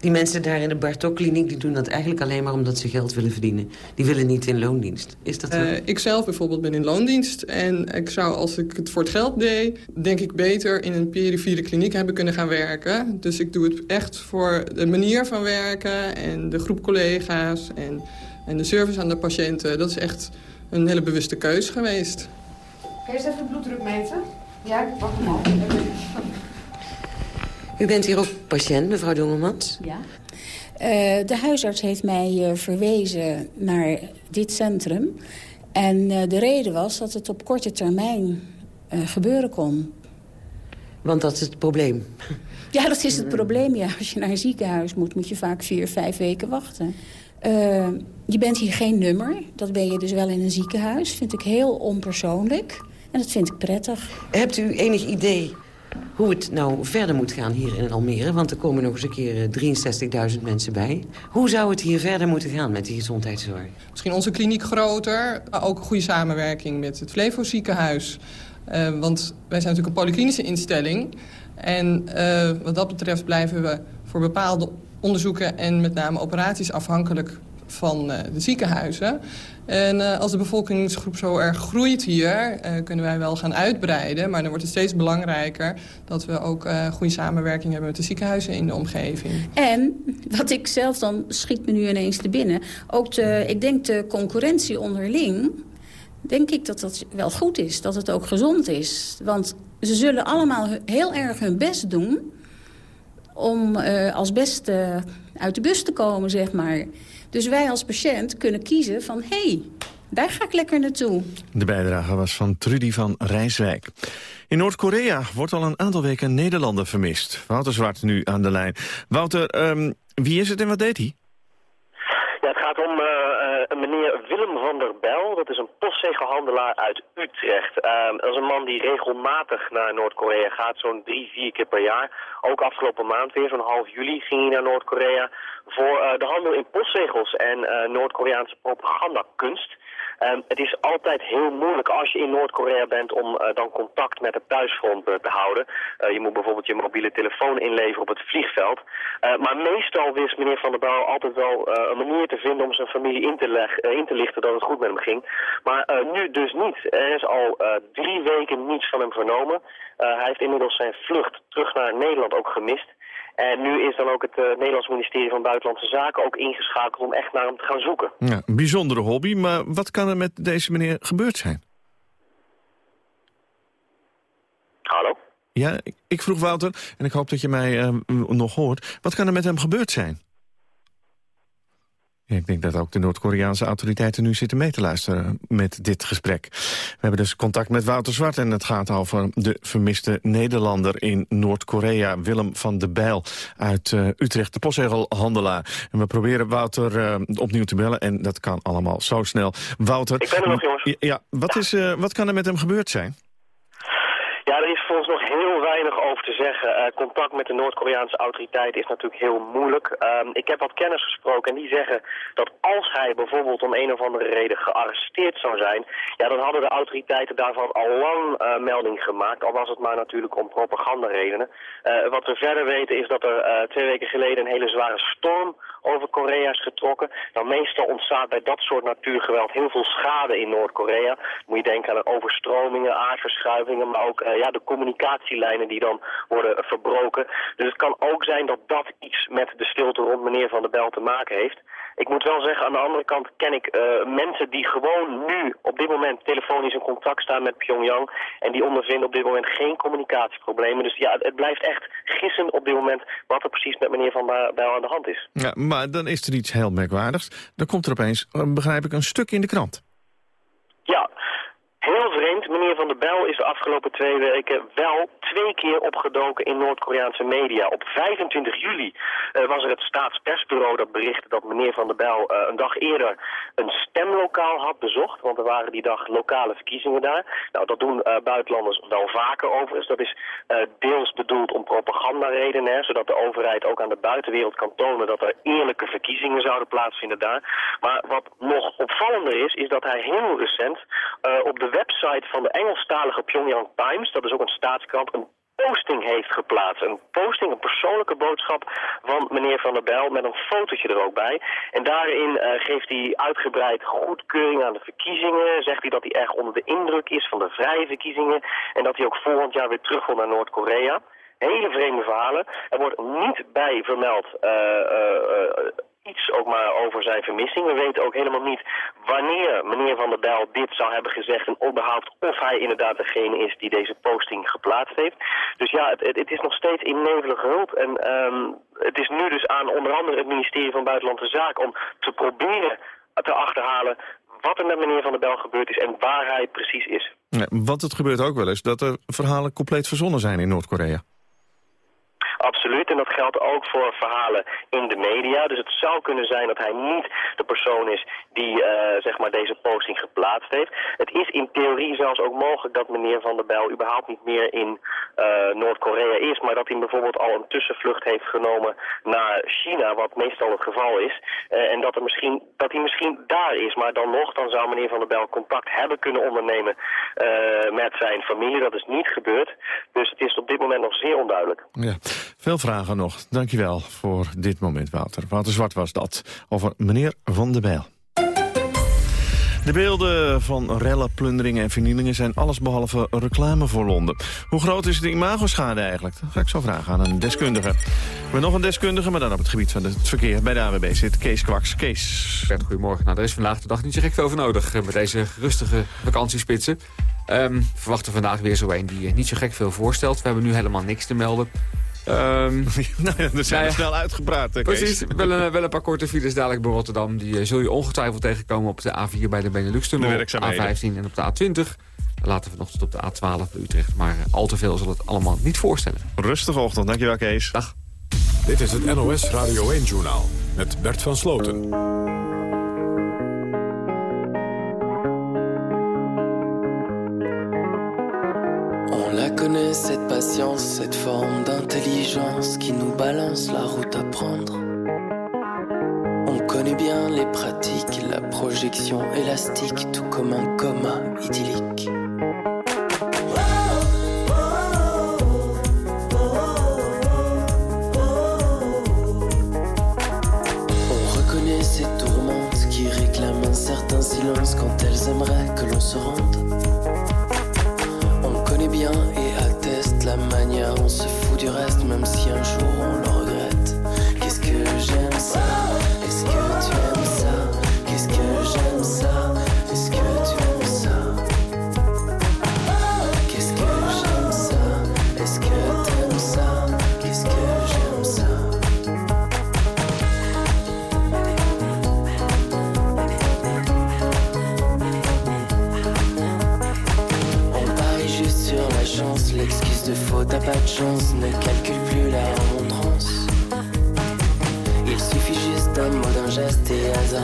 die mensen daar in de Bartok-kliniek, die doen dat eigenlijk alleen maar omdat ze geld willen verdienen. Die willen niet in loondienst. Is dat uh, ik zelf bijvoorbeeld ben in loondienst. En ik zou, als ik het voor het geld deed, denk ik beter in een perifere kliniek hebben kunnen gaan werken. Dus ik doe het echt voor de manier van werken en de groep collega's en, en de service aan de patiënten. Dat is echt een hele bewuste keus geweest. Kun je eens even de bloeddruk meten? Ja, ik wacht hem al. U bent hier ook patiënt, mevrouw Dongelmans? Ja. Uh, de huisarts heeft mij uh, verwezen naar dit centrum. En uh, de reden was dat het op korte termijn gebeuren kon. Want dat is het probleem? <laughs> Ja, dat is het probleem. Ja. Als je naar een ziekenhuis moet, moet je vaak vier, vijf weken wachten. je bent hier geen nummer. Dat ben je dus wel in een ziekenhuis. Vind ik heel onpersoonlijk. En dat vind ik prettig. Hebt u enig idee hoe het nou verder moet gaan hier in Almere? Want er komen nog eens een keer 63.000 mensen bij. Hoe zou het hier verder moeten gaan met die gezondheidszorg? Misschien onze kliniek groter, maar ook een goede samenwerking met het Flevo ziekenhuis. Uh, want wij zijn natuurlijk een polyklinische instelling. En uh, wat dat betreft blijven we voor bepaalde onderzoeken... en met name operaties afhankelijk van uh, de ziekenhuizen. En uh, als de bevolkingsgroep zo erg groeit hier, uh, kunnen wij wel gaan uitbreiden. Maar dan wordt het steeds belangrijker dat we ook goede samenwerking hebben met de ziekenhuizen in de omgeving. En, wat ik zelf dan schiet me nu ineens te binnen, ook de, ik denk de concurrentie onderling, denk ik dat dat wel goed is, dat het ook gezond is. Want ze zullen allemaal heel erg hun best doen om als beste uit de bus te komen, zeg maar. Dus wij als patiënt kunnen kiezen van... hé, hey, daar ga ik lekker naartoe. De bijdrage was van Trudy van Rijswijk. In Noord-Korea wordt al een aantal weken Nederlander vermist. Wouter Zwart nu aan de lijn. Wouter, um, wie is het en wat deed hij? Ja, het gaat om uh, meneer Willem van der Bijl. Dat is een postzegelhandelaar uit Utrecht. Uh, dat is een man die regelmatig naar Noord-Korea gaat, zo'n drie, vier keer per jaar. Ook afgelopen maand weer, zo'n half juli, ging hij naar Noord-Korea voor uh, de handel in postzegels en uh, Noord-Koreaanse propagandakunst. Um, het is altijd heel moeilijk als je in Noord-Korea bent om uh, dan contact met het thuisfront uh, te houden. Uh, je moet bijvoorbeeld je mobiele telefoon inleveren op het vliegveld. maar meestal wist meneer Van der Bouw altijd wel een manier te vinden om zijn familie in te, leg, in te lichten dat het goed met hem ging. Maar nu dus niet. Er is al drie weken niets van hem vernomen. hij heeft inmiddels zijn vlucht terug naar Nederland ook gemist. En nu is dan ook het uh, Nederlands ministerie van Buitenlandse Zaken ook ingeschakeld om echt naar hem te gaan zoeken. Ja, een bijzondere hobby, maar wat kan er met deze meneer gebeurd zijn? Hallo? Ja, ik vroeg Wouter, en ik hoop dat je mij uh, nog hoort. Wat kan er met hem gebeurd zijn? Ik denk dat ook de Noord-Koreaanse autoriteiten nu zitten mee te luisteren met dit gesprek. We hebben dus contact met Wouter Zwart en het gaat over de vermiste Nederlander in Noord-Korea, Willem van de Bijl uit uh, Utrecht, de postzegelhandelaar. En we proberen Wouter uh, opnieuw te bellen en dat kan allemaal zo snel. Wouter, ik ben er nog, jongens. Ja, wat, is, uh, wat kan er met hem gebeurd zijn? Ja, er is volgens nog heel weinig over te zeggen. Uh, contact met de Noord-Koreaanse autoriteiten is natuurlijk heel moeilijk. Um, ik heb wat kennis gesproken en die zeggen dat als hij bijvoorbeeld om een of andere reden gearresteerd zou zijn... ja, dan hadden de autoriteiten daarvan al lang uh, melding gemaakt. Al was het maar natuurlijk om propagandaredenen. Uh, wat we verder weten is dat er twee weken geleden een hele zware storm over Korea is getrokken. Nou, meestal ontstaat bij dat soort natuurgeweld heel veel schade in Noord-Korea. Moet je denken aan overstromingen, aardverschuivingen, maar ook ja, de communicatielijnen die dan worden verbroken. Dus het kan ook zijn dat dat iets met de stilte rond meneer Van der Bel te maken heeft. Ik moet wel zeggen, aan de andere kant ken ik uh, mensen die gewoon nu op dit moment telefonisch in contact staan met Pyongyang. En die ondervinden op dit moment geen communicatieproblemen. Dus ja, het blijft echt gissen op dit moment wat er precies met meneer Van der Bijl aan de hand is. Ja, maar dan is er iets heel merkwaardigs. Dan komt er opeens, eh, begrijp ik, een stuk in de krant. Ja, Heel vreemd, meneer Van der Bijl is de afgelopen twee weken wel twee keer opgedoken in Noord-Koreaanse media. Op 25 juli uh, was er het staatspersbureau dat berichtte dat meneer Van der Bijl uh, een dag eerder een stemlokaal had bezocht. Want er waren die dag lokale verkiezingen daar. Nou, dat doen uh, buitenlanders wel vaker overigens. Dat is deels bedoeld om propagandaredenen, zodat de overheid ook aan de buitenwereld kan tonen dat er eerlijke verkiezingen zouden plaatsvinden daar. Maar wat nog opvallender is, is dat hij heel recent op de website van de Engelstalige Pyongyang Times, dat is ook een staatskrant, een posting heeft geplaatst. Een posting, een persoonlijke boodschap van meneer Van der Bijl met een fotootje er ook bij. En daarin uh, geeft hij uitgebreid goedkeuring aan de verkiezingen. Zegt hij dat hij erg onder de indruk is van de vrije verkiezingen. En dat hij ook volgend jaar weer terug wil naar Noord-Korea. Hele vreemde verhalen. Er wordt niet bij vermeld uh, uh, ook maar over zijn vermissing. We weten ook helemaal niet wanneer meneer Van der Bijl dit zou hebben gezegd... en überhaupt of hij inderdaad degene is die deze posting geplaatst heeft. Dus ja, het, het is nog steeds in nevelige hulp. En um, het is nu dus aan onder andere het ministerie van Buitenlandse Zaken... om te proberen te achterhalen wat er met meneer Van der Bijl gebeurd is en waar hij precies is. Ja, want het gebeurt ook wel eens dat er verhalen compleet verzonnen zijn in Noord-Korea. Absoluut, en dat geldt ook voor verhalen in de media. Dus het zou kunnen zijn dat hij niet de persoon is die maar deze posting geplaatst heeft. Het is in theorie zelfs ook mogelijk dat meneer Van der Bijl überhaupt niet meer in uh, Noord-Korea is, maar dat hij bijvoorbeeld al een tussenvlucht heeft genomen naar China, wat meestal het geval is. Uh, en dat, er misschien, dat hij misschien daar is, maar dan nog, dan zou meneer Van der Bijl contact hebben kunnen ondernemen met zijn familie. Dat is niet gebeurd. Dus het is op dit moment nog zeer onduidelijk. Ja, veel vragen nog. Dankjewel voor dit moment, Wouter. Wouter Zwart was dat, over meneer Van der Bijl. De beelden van rellen, plunderingen en vernielingen zijn allesbehalve reclame voor Londen. Hoe groot is de imagoschade eigenlijk? Dat ga ik zo vragen aan een deskundige. We nog een deskundige, maar dan op het gebied van het verkeer. Bij de AWB zit Kees Kwaks. Kees. Bert, goedemorgen. Nou, er is vandaag de dag niet zo gek veel nodig met deze rustige vakantiespitsen. Um, verwachten vandaag weer zo een die niet zo gek veel voorstelt. We hebben nu helemaal niks te melden. Um, <laughs> nou ja, er zijn nou snel uitgepraat. Hè, precies, wel een, <laughs> wel een paar korte files dadelijk bij Rotterdam. Die uh, zul je ongetwijfeld tegenkomen op de A4 bij de Benelux-tunnel. A15 en op de A20. Later vanochtend op de A12 bij Utrecht. Maar uh, al te veel zal het allemaal niet voorstellen. Rustige ochtend, dankjewel Kees. Dag. Dit is het NOS Radio 1-journaal met Bert van Sloten. Connaît cette patience, cette forme d'intelligence qui nous balance la route à prendre. On connaît bien les pratiques, la projection élastique, tout comme un coma idyllique. On reconnaît ces tourmentes qui réclament un certain silence quand elles aimeraient que l'on se rende. Connaît bien la manière, on se fout du reste, même si un jour on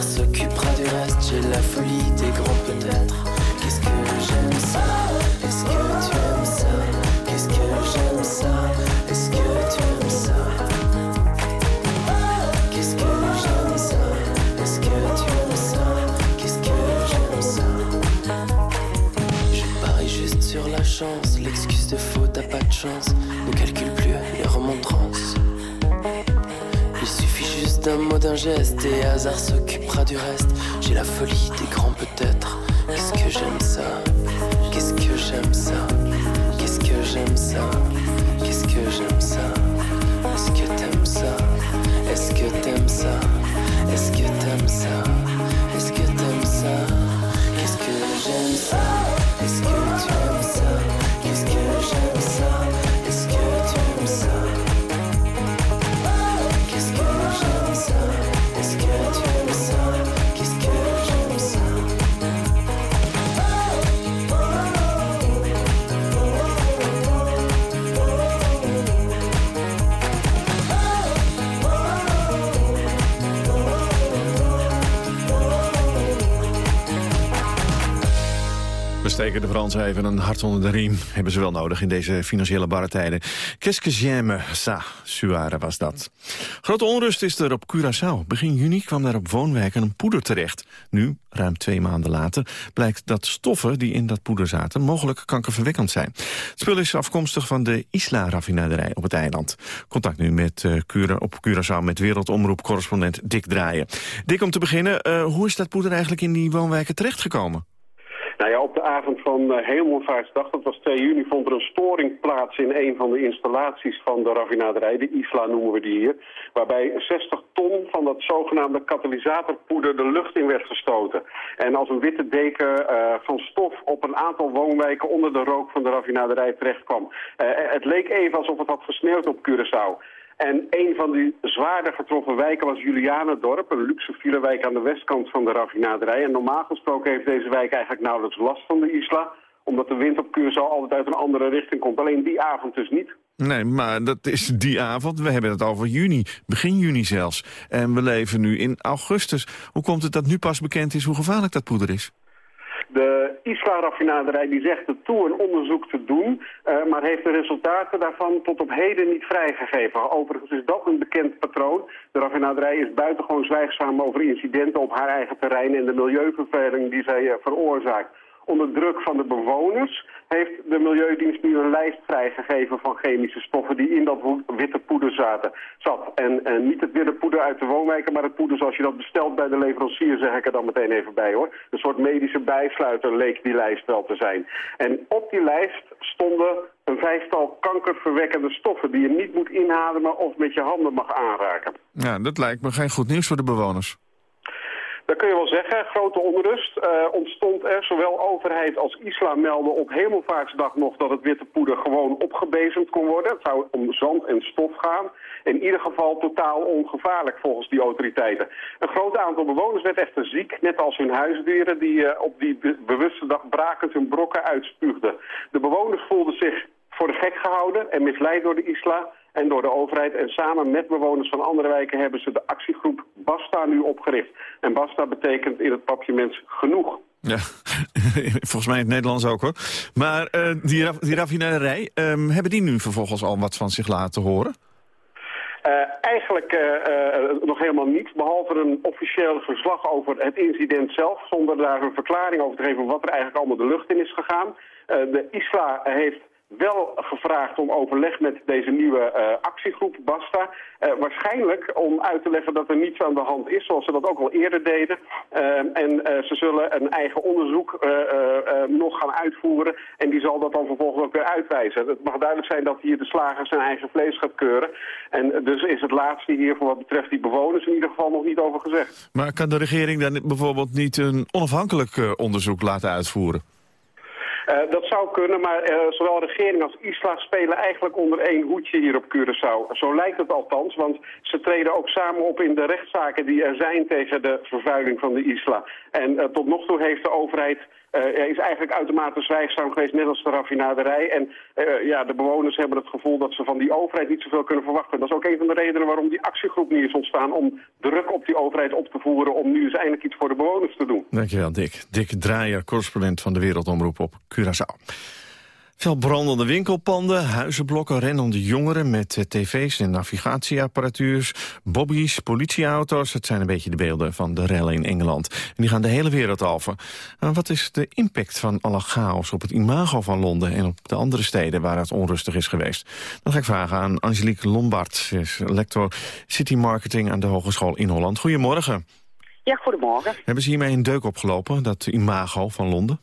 s'occupera du reste. J'ai la folie des grands peut-être. Qu'est-ce que j'aime ça? Est-ce que tu aimes ça? Qu'est-ce que j'aime ça? Est-ce que tu aimes ça? Qu'est-ce que j'aime ça? Est-ce que tu aimes ça? Qu'est-ce que j'aime ça? Je parie juste sur la chance, l'excuse de faux, t'as pas de chance. Ne calcule plus les remontrances. Il suffit juste d'un mot, d'un geste. Et hasard du reste. J'ai la folie des grands peut-être. Qu'est-ce que j'aime ça? Qu'est-ce que j'aime ça? Qu'est-ce que j'aime ça? Qu'est-ce que j'aime ça? Est-ce que t'aimes ça? Est-ce que t'aimes ça? Est-ce que t'aimes ça? We steken de Fransen even een hart onder de riem. Hebben ze wel nodig in deze financiële barre tijden. Qu'est-ce que j'aime ça, Suare was dat. Grote onrust is er op Curaçao. Begin juni kwam daar op woonwijken een poeder terecht. Nu, ruim twee maanden later, blijkt dat stoffen die in dat poeder zaten... mogelijk kankerverwekkend zijn. Het spul is afkomstig van de Isla-raffinaderij op het eiland. Contact nu met, uh, op Curaçao met wereldomroep-correspondent Dick Draaien. Dick, om te beginnen, uh, hoe is dat poeder eigenlijk in die woonwijken terechtgekomen? Nou ja, op de avond van uh, Hemelvaartsdag, dat was 2 juni, vond er een storing plaats in een van de installaties van de raffinaderij, de ISLA noemen we die hier, waarbij 60 ton van dat zogenaamde katalysatorpoeder de lucht in werd gestoten. En als een witte deken uh, van stof op een aantal woonwijken onder de rook van de raffinaderij terecht kwam. Uh, het leek even alsof het had gesneeuwd op Curaçao. En een van die zwaarder getroffen wijken was Julianendorp, een luxe filewijk aan de westkant van de raffinaderij. En normaal gesproken heeft deze wijk eigenlijk nauwelijks last van de isla, omdat de wind op Curaçao altijd uit een andere richting komt. Alleen die avond dus niet. Nee, maar dat is die avond. We hebben het over juni, begin juni zelfs. En we leven nu in augustus. Hoe komt het dat nu pas bekend is hoe gevaarlijk dat poeder is? De Isla-raffinaderij die zegt het toe een onderzoek te doen, uh, maar heeft de resultaten daarvan tot op heden niet vrijgegeven. Overigens is dat een bekend patroon. De raffinaderij is buitengewoon zwijgzaam over incidenten op haar eigen terrein en de milieuvervuiling die zij uh, veroorzaakt onder druk van de bewoners heeft de Milieudienst nu een lijst vrijgegeven van chemische stoffen die in dat witte poeder zaten, zat. En, en niet het witte poeder uit de woonwijken, maar het poeder zoals je dat bestelt bij de leverancier, zeg ik er dan meteen even bij hoor. Een soort medische bijsluiter leek die lijst wel te zijn. En op die lijst stonden een vijftal kankerverwekkende stoffen die je niet moet inademen of met je handen mag aanraken. Ja, dat lijkt me geen goed nieuws voor de bewoners. Dat kun je wel zeggen. Grote onrust uh, ontstond er. Zowel overheid als islam melden op hemelvaartsdag nog dat het witte poeder gewoon opgebezemd kon worden. Het zou om zand en stof gaan. In ieder geval totaal ongevaarlijk volgens die autoriteiten. Een groot aantal bewoners werd echter ziek, net als hun huisdieren die uh, op die bewuste dag brakend hun brokken uitspuugden. De bewoners voelden zich voor de gek gehouden en misleid door de isla en door de overheid. En samen met bewoners van andere wijken hebben ze de actiegroep Basta nu opgericht. En Basta betekent in het papiermens genoeg. Ja, <laughs> volgens mij in het Nederlands ook hoor. Maar uh, die, die raffinaderij, um, hebben die nu vervolgens al wat van zich laten horen? Uh, eigenlijk uh, nog helemaal niets, behalve een officieel verslag over het incident zelf... zonder daar een verklaring over te geven wat er eigenlijk allemaal de lucht in is gegaan. de ISLA heeft wel gevraagd om overleg met deze nieuwe uh, actiegroep Basta. Uh, waarschijnlijk om uit te leggen dat er niets aan de hand is, zoals ze dat ook al eerder deden. Uh, en ze zullen een eigen onderzoek nog gaan uitvoeren en die zal dat dan vervolgens ook weer uitwijzen. Het mag duidelijk zijn dat hier de slager zijn eigen vlees gaat keuren. En dus is het laatste hier voor wat betreft die bewoners in ieder geval nog niet over gezegd. Maar kan de regering dan bijvoorbeeld niet een onafhankelijk onderzoek laten uitvoeren? Uh, dat zou kunnen, maar uh, zowel regering als ISLA spelen eigenlijk onder één hoedje hier op Curaçao. Zo lijkt het althans, want ze treden ook samen op in de rechtszaken die er zijn tegen de vervuiling van de ISLA. En uh, tot nog toe heeft de overheid uh, is eigenlijk uitermate zwijgzaam geweest, net als de raffinaderij. En uh, ja, de bewoners hebben het gevoel dat ze van die overheid niet zoveel kunnen verwachten. Dat is ook een van de redenen waarom die actiegroep niet is ontstaan... om druk op die overheid op te voeren om nu eens eindelijk iets voor de bewoners te doen. Dankjewel, Dick. Dick Draaier, correspondent van de Wereldomroep op Curaçao. Veel brandende winkelpanden, huizenblokken, rennende jongeren met eh, tv's en navigatieapparatuur, bobby's, politieauto's. Het zijn een beetje de beelden van de rellen in Engeland. En die gaan de hele wereld over. wat is de impact van alle chaos op het imago van Londen en op de andere steden waar het onrustig is geweest? Dan ga ik vragen aan Angelique Lombard, ze is lector City Marketing aan de Hogeschool in Holland. Goedemorgen. Ja, goedemorgen. Hebben ze hiermee een deuk opgelopen, dat imago van Londen?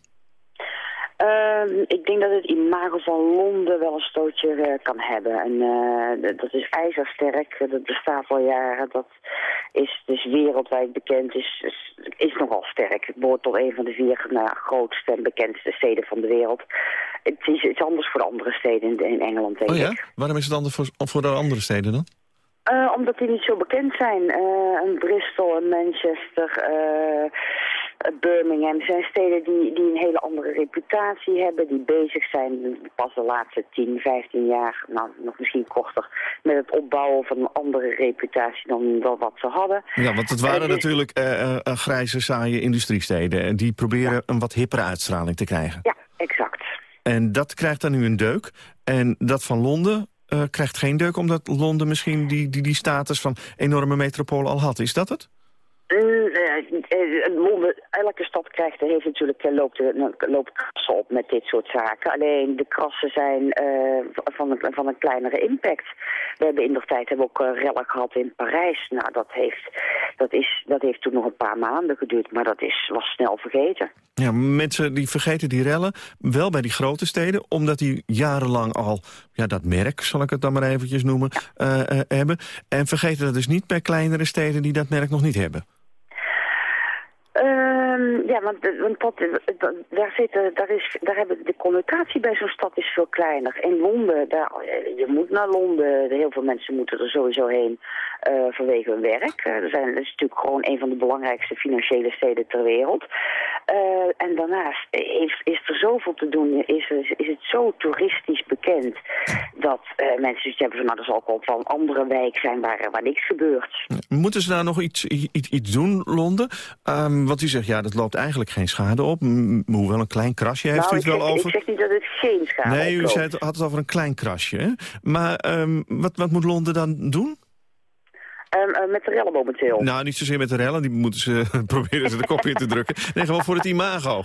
Uh, ik denk dat het imago van Londen wel een stootje uh, kan hebben. En uh, dat is ijzersterk, dat bestaat al jaren. Dat is dus wereldwijd bekend, is, is, is nogal sterk. Het behoort tot een van de vier nou, grootste en bekendste steden van de wereld. Het is iets anders voor de andere steden in, in Engeland, denk oh ja? Waarom is het anders voor, voor de andere steden dan? Uh, omdat die niet zo bekend zijn. Uh, Bristol en Manchester, uh, Birmingham zijn steden die, die een hele andere reputatie hebben. Die bezig zijn pas de laatste 10, 15 jaar, nou nog misschien korter, met het opbouwen van een andere reputatie dan, wat ze hadden. Ja, want het waren dus- natuurlijk grijze, saaie industriesteden. En die proberen ja. een wat hippere uitstraling te krijgen. Ja, exact. En dat krijgt dan nu een deuk. En dat van Londen, krijgt geen deuk... omdat Londen misschien die, die, die status van enorme metropool al had. Is dat het? Uh, Londen, elke stad krijgt, heeft natuurlijk, loopt, loopt krassen op met dit soort zaken. Alleen de krassen zijn van, een, van een kleinere impact. We hebben in de tijd hebben ook rellen gehad in Parijs. Nou, dat heeft, dat, is, dat heeft toen nog een paar maanden geduurd, maar dat is, was snel vergeten. Ja, mensen die vergeten die rellen wel bij die grote steden... omdat die jarenlang al ja, dat merk, zal ik het dan maar eventjes noemen, hebben. En vergeten dat dus niet bij kleinere steden die dat merk nog niet hebben. Um, ja, want, want dat, daar, zitten, daar, is, daar hebben de connotatie bij zo'n stad is veel kleiner. In Londen, daar, je moet naar Londen, heel veel mensen moeten er sowieso heen uh, vanwege hun werk. Uh, zijn, dat is natuurlijk gewoon een van de belangrijkste financiële steden ter wereld. Eh, en daarnaast is, is er zoveel te doen, is, is het zo toeristisch bekend dat uh, mensen zoiets hebben van, nou, dat zal ook wel van andere wijk zijn waar, waar niks gebeurt. Moeten ze daar nog iets, iets, iets doen, Londen? Um, want u zegt, ja, dat loopt eigenlijk geen schade op. Hoewel een klein krasje heeft nou, u het wel zeg, over. Ik zeg niet dat het geen schade Nee, u oploopt. zei het, had het over een klein krasje. Hè? Maar um, wat, wat moet Londen dan doen? Um, uh, met de rellen momenteel. Nou, niet zozeer met de rellen. Die moeten ze, <laughs> proberen ze de kop in te drukken. Nee, gewoon voor het imago.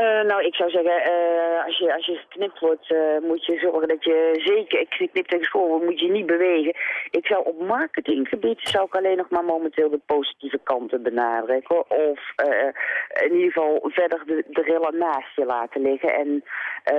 Uh, nou, ik zou zeggen, uh, als, je, als je geknipt wordt, uh, moet je zorgen dat je zeker, ik knip tegen school, moet je niet bewegen. Ik zou op marketinggebied, zou ik alleen nog maar momenteel de positieve kanten benadrukken. Of in ieder geval verder de, de naast je laten liggen en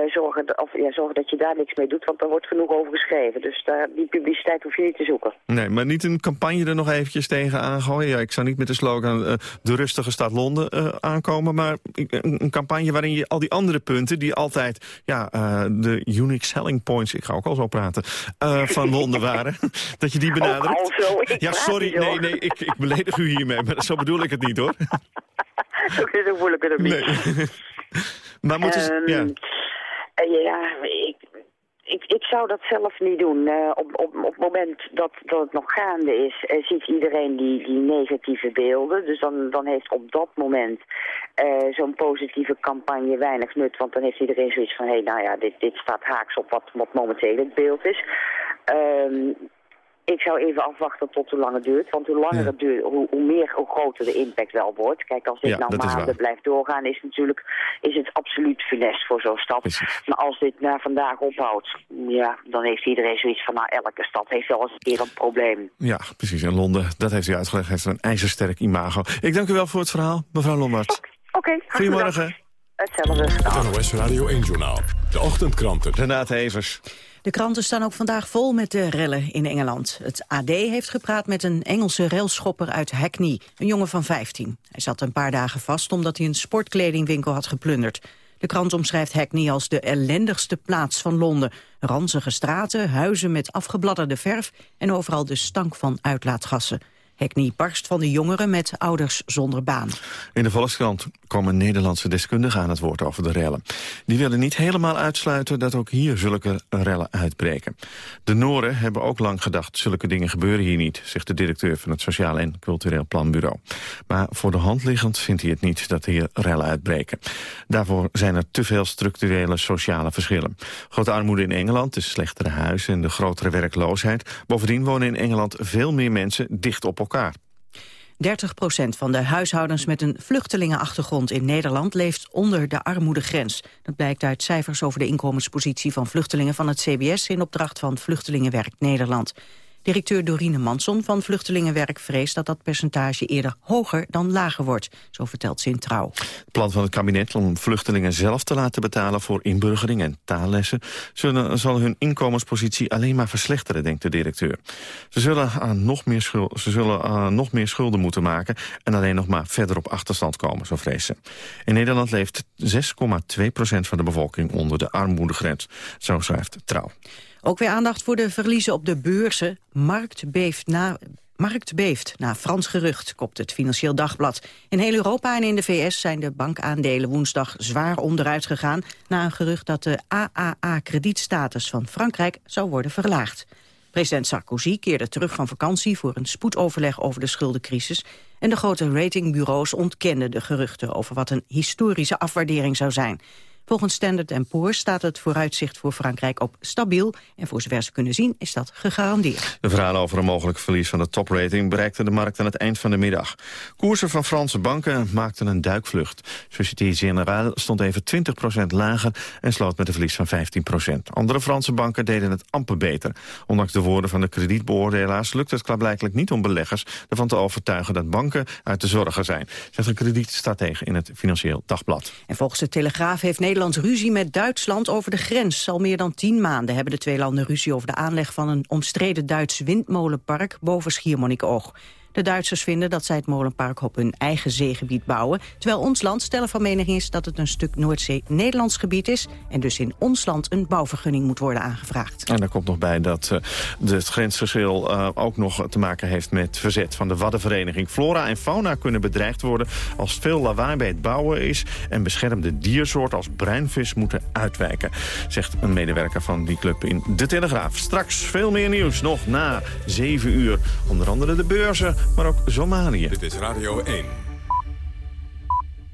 zorgen, of, ja, zorgen dat je daar niks mee doet, want daar wordt genoeg over geschreven. Dus daar, die publiciteit hoef je niet te zoeken. Nee, maar niet een campagne er nog eventjes tegen aangooien. Ja, ik zou niet met de slogan de rustige stad Londen aankomen, maar een campagne waarin je al die andere punten... die altijd ja, uh, de unique selling points... ik ga ook al zo praten, uh, van <laughs> Londen waren... <laughs> dat je die benadert. Ook al zo, ik ja, sorry, nee, nee, ik, ik beledig u hiermee, maar zo bedoel ik het niet, hoor. Oké, zo voel ik het ook niet. Nee. <laughs> maar moeten ze... Um, ja. Uh, ja, ik, ik, ik zou dat zelf niet doen. Uh, op, op, op het moment dat, dat het nog gaande is, uh, ziet iedereen die, die negatieve beelden. Dus dan, dan heeft op dat moment uh, zo'n positieve campagne weinig nut. Want dan heeft iedereen zoiets van, hé, hey, nou ja, dit, dit staat haaks op wat, wat momenteel het beeld is. Ik zou even afwachten tot hoe lang het duurt. Want hoe langer ja. het duurt, hoe, hoe, meer, hoe groter de impact wel wordt. Kijk, als dit ja, nou maanden blijft doorgaan, is, natuurlijk, is het absoluut funest voor zo'n stad. Precies. Maar als dit na vandaag ophoudt, ja, dan heeft iedereen zoiets van, nou, elke stad heeft wel eens een keer een probleem. Ja, precies. En Londen, dat heeft u uitgelegd, heeft een ijzersterk imago. Ik dank u wel voor het verhaal, mevrouw Lombard. Oké, okay, Goedemorgen. Hetzelfde. Het NOS Radio 1-journaal. De ochtendkranten. Renate Evers. De kranten staan ook vandaag vol met de rellen in Engeland. Het AD heeft gepraat met een Engelse railschopper uit Hackney, een jongen van 15. Hij zat een paar dagen vast omdat hij een sportkledingwinkel had geplunderd. De krant omschrijft Hackney als de ellendigste plaats van Londen. Ranzige straten, huizen met afgebladderde verf en overal de stank van uitlaatgassen. Hackney barst van de jongeren met ouders zonder baan. In de Volkskrant komen Nederlandse deskundigen aan het woord over de rellen. Die willen niet helemaal uitsluiten dat ook hier zulke rellen uitbreken. De Noren hebben ook lang gedacht, zulke dingen gebeuren hier niet... zegt de directeur van het Sociaal en Cultureel Planbureau. Maar voor de hand liggend vindt hij het niet dat hier rellen uitbreken. Daarvoor zijn er te veel structurele sociale verschillen. Grote armoede in Engeland, de slechtere huizen en de grotere werkloosheid. Bovendien wonen in Engeland veel meer mensen dicht op elkaar. 30 procent van de huishoudens met een vluchtelingenachtergrond in Nederland leeft onder de armoedegrens. Dat blijkt uit cijfers over de inkomenspositie van vluchtelingen van het CBS in opdracht van Vluchtelingenwerk Nederland. Directeur Dorine Manson van Vluchtelingenwerk vreest dat dat percentage eerder hoger dan lager wordt. Zo vertelt ze in Trouw. Het plan van het kabinet om vluchtelingen zelf te laten betalen voor inburgering en taallessen zal hun inkomenspositie alleen maar verslechteren, denkt de directeur. Ze zullen, aan nog, meer ze zullen nog meer schulden moeten maken en alleen nog maar verder op achterstand komen, zo vreest ze. In Nederland leeft 6,2 procent van de bevolking onder de armoedegrens, zo schrijft Trouw. Ook weer aandacht voor de verliezen op de beurzen. Markt beeft na... Markt beeft na Frans gerucht, kopt het Financieel Dagblad. In heel Europa en in de VS zijn de bankaandelen woensdag zwaar onderuit gegaan... na een gerucht dat de AAA-kredietstatus van Frankrijk zou worden verlaagd. President Sarkozy keerde terug van vakantie voor een spoedoverleg over de schuldencrisis... en de grote ratingbureaus ontkenden de geruchten over wat een historische afwaardering zou zijn... Volgens Standard Poor's staat het vooruitzicht voor Frankrijk op stabiel. En voor zover ze kunnen zien is dat gegarandeerd. De verhalen over een mogelijk verlies van de toprating bereikten de markt aan het eind van de middag. Koersen van Franse banken maakten een duikvlucht. Société Générale stond even 20% lager en sloot met een verlies van 15% Andere Franse banken deden het amper beter. Ondanks de woorden van de kredietbeoordelaars lukt het klaarblijkelijk niet om beleggers ervan te overtuigen dat banken uit de zorgen zijn. Zegt een kredietstratege in het Financieel Dagblad. En volgens de Telegraaf heeft Nederland ruzie met Duitsland over de grens. Al meer dan tien maanden hebben de twee landen ruzie over de aanleg van een omstreden Duits windmolenpark boven Schiermonnikoog. De Duitsers vinden dat zij het molenpark op hun eigen zeegebied bouwen... terwijl ons land stellen van mening is dat het een stuk Noordzee-Nederlands gebied is... en dus in ons land een bouwvergunning moet worden aangevraagd. En daar komt nog bij dat het grensverschil uh, ook nog te maken heeft met verzet van de Waddenvereniging. Flora en fauna kunnen bedreigd worden als veel lawaai bij het bouwen is... en beschermde diersoorten als bruinvis moeten uitwijken, zegt een medewerker van die club in De Telegraaf. Straks veel meer nieuws, nog na 7 uur. Onder andere de beurzen, maar ook Somalië. Dit is Radio 1.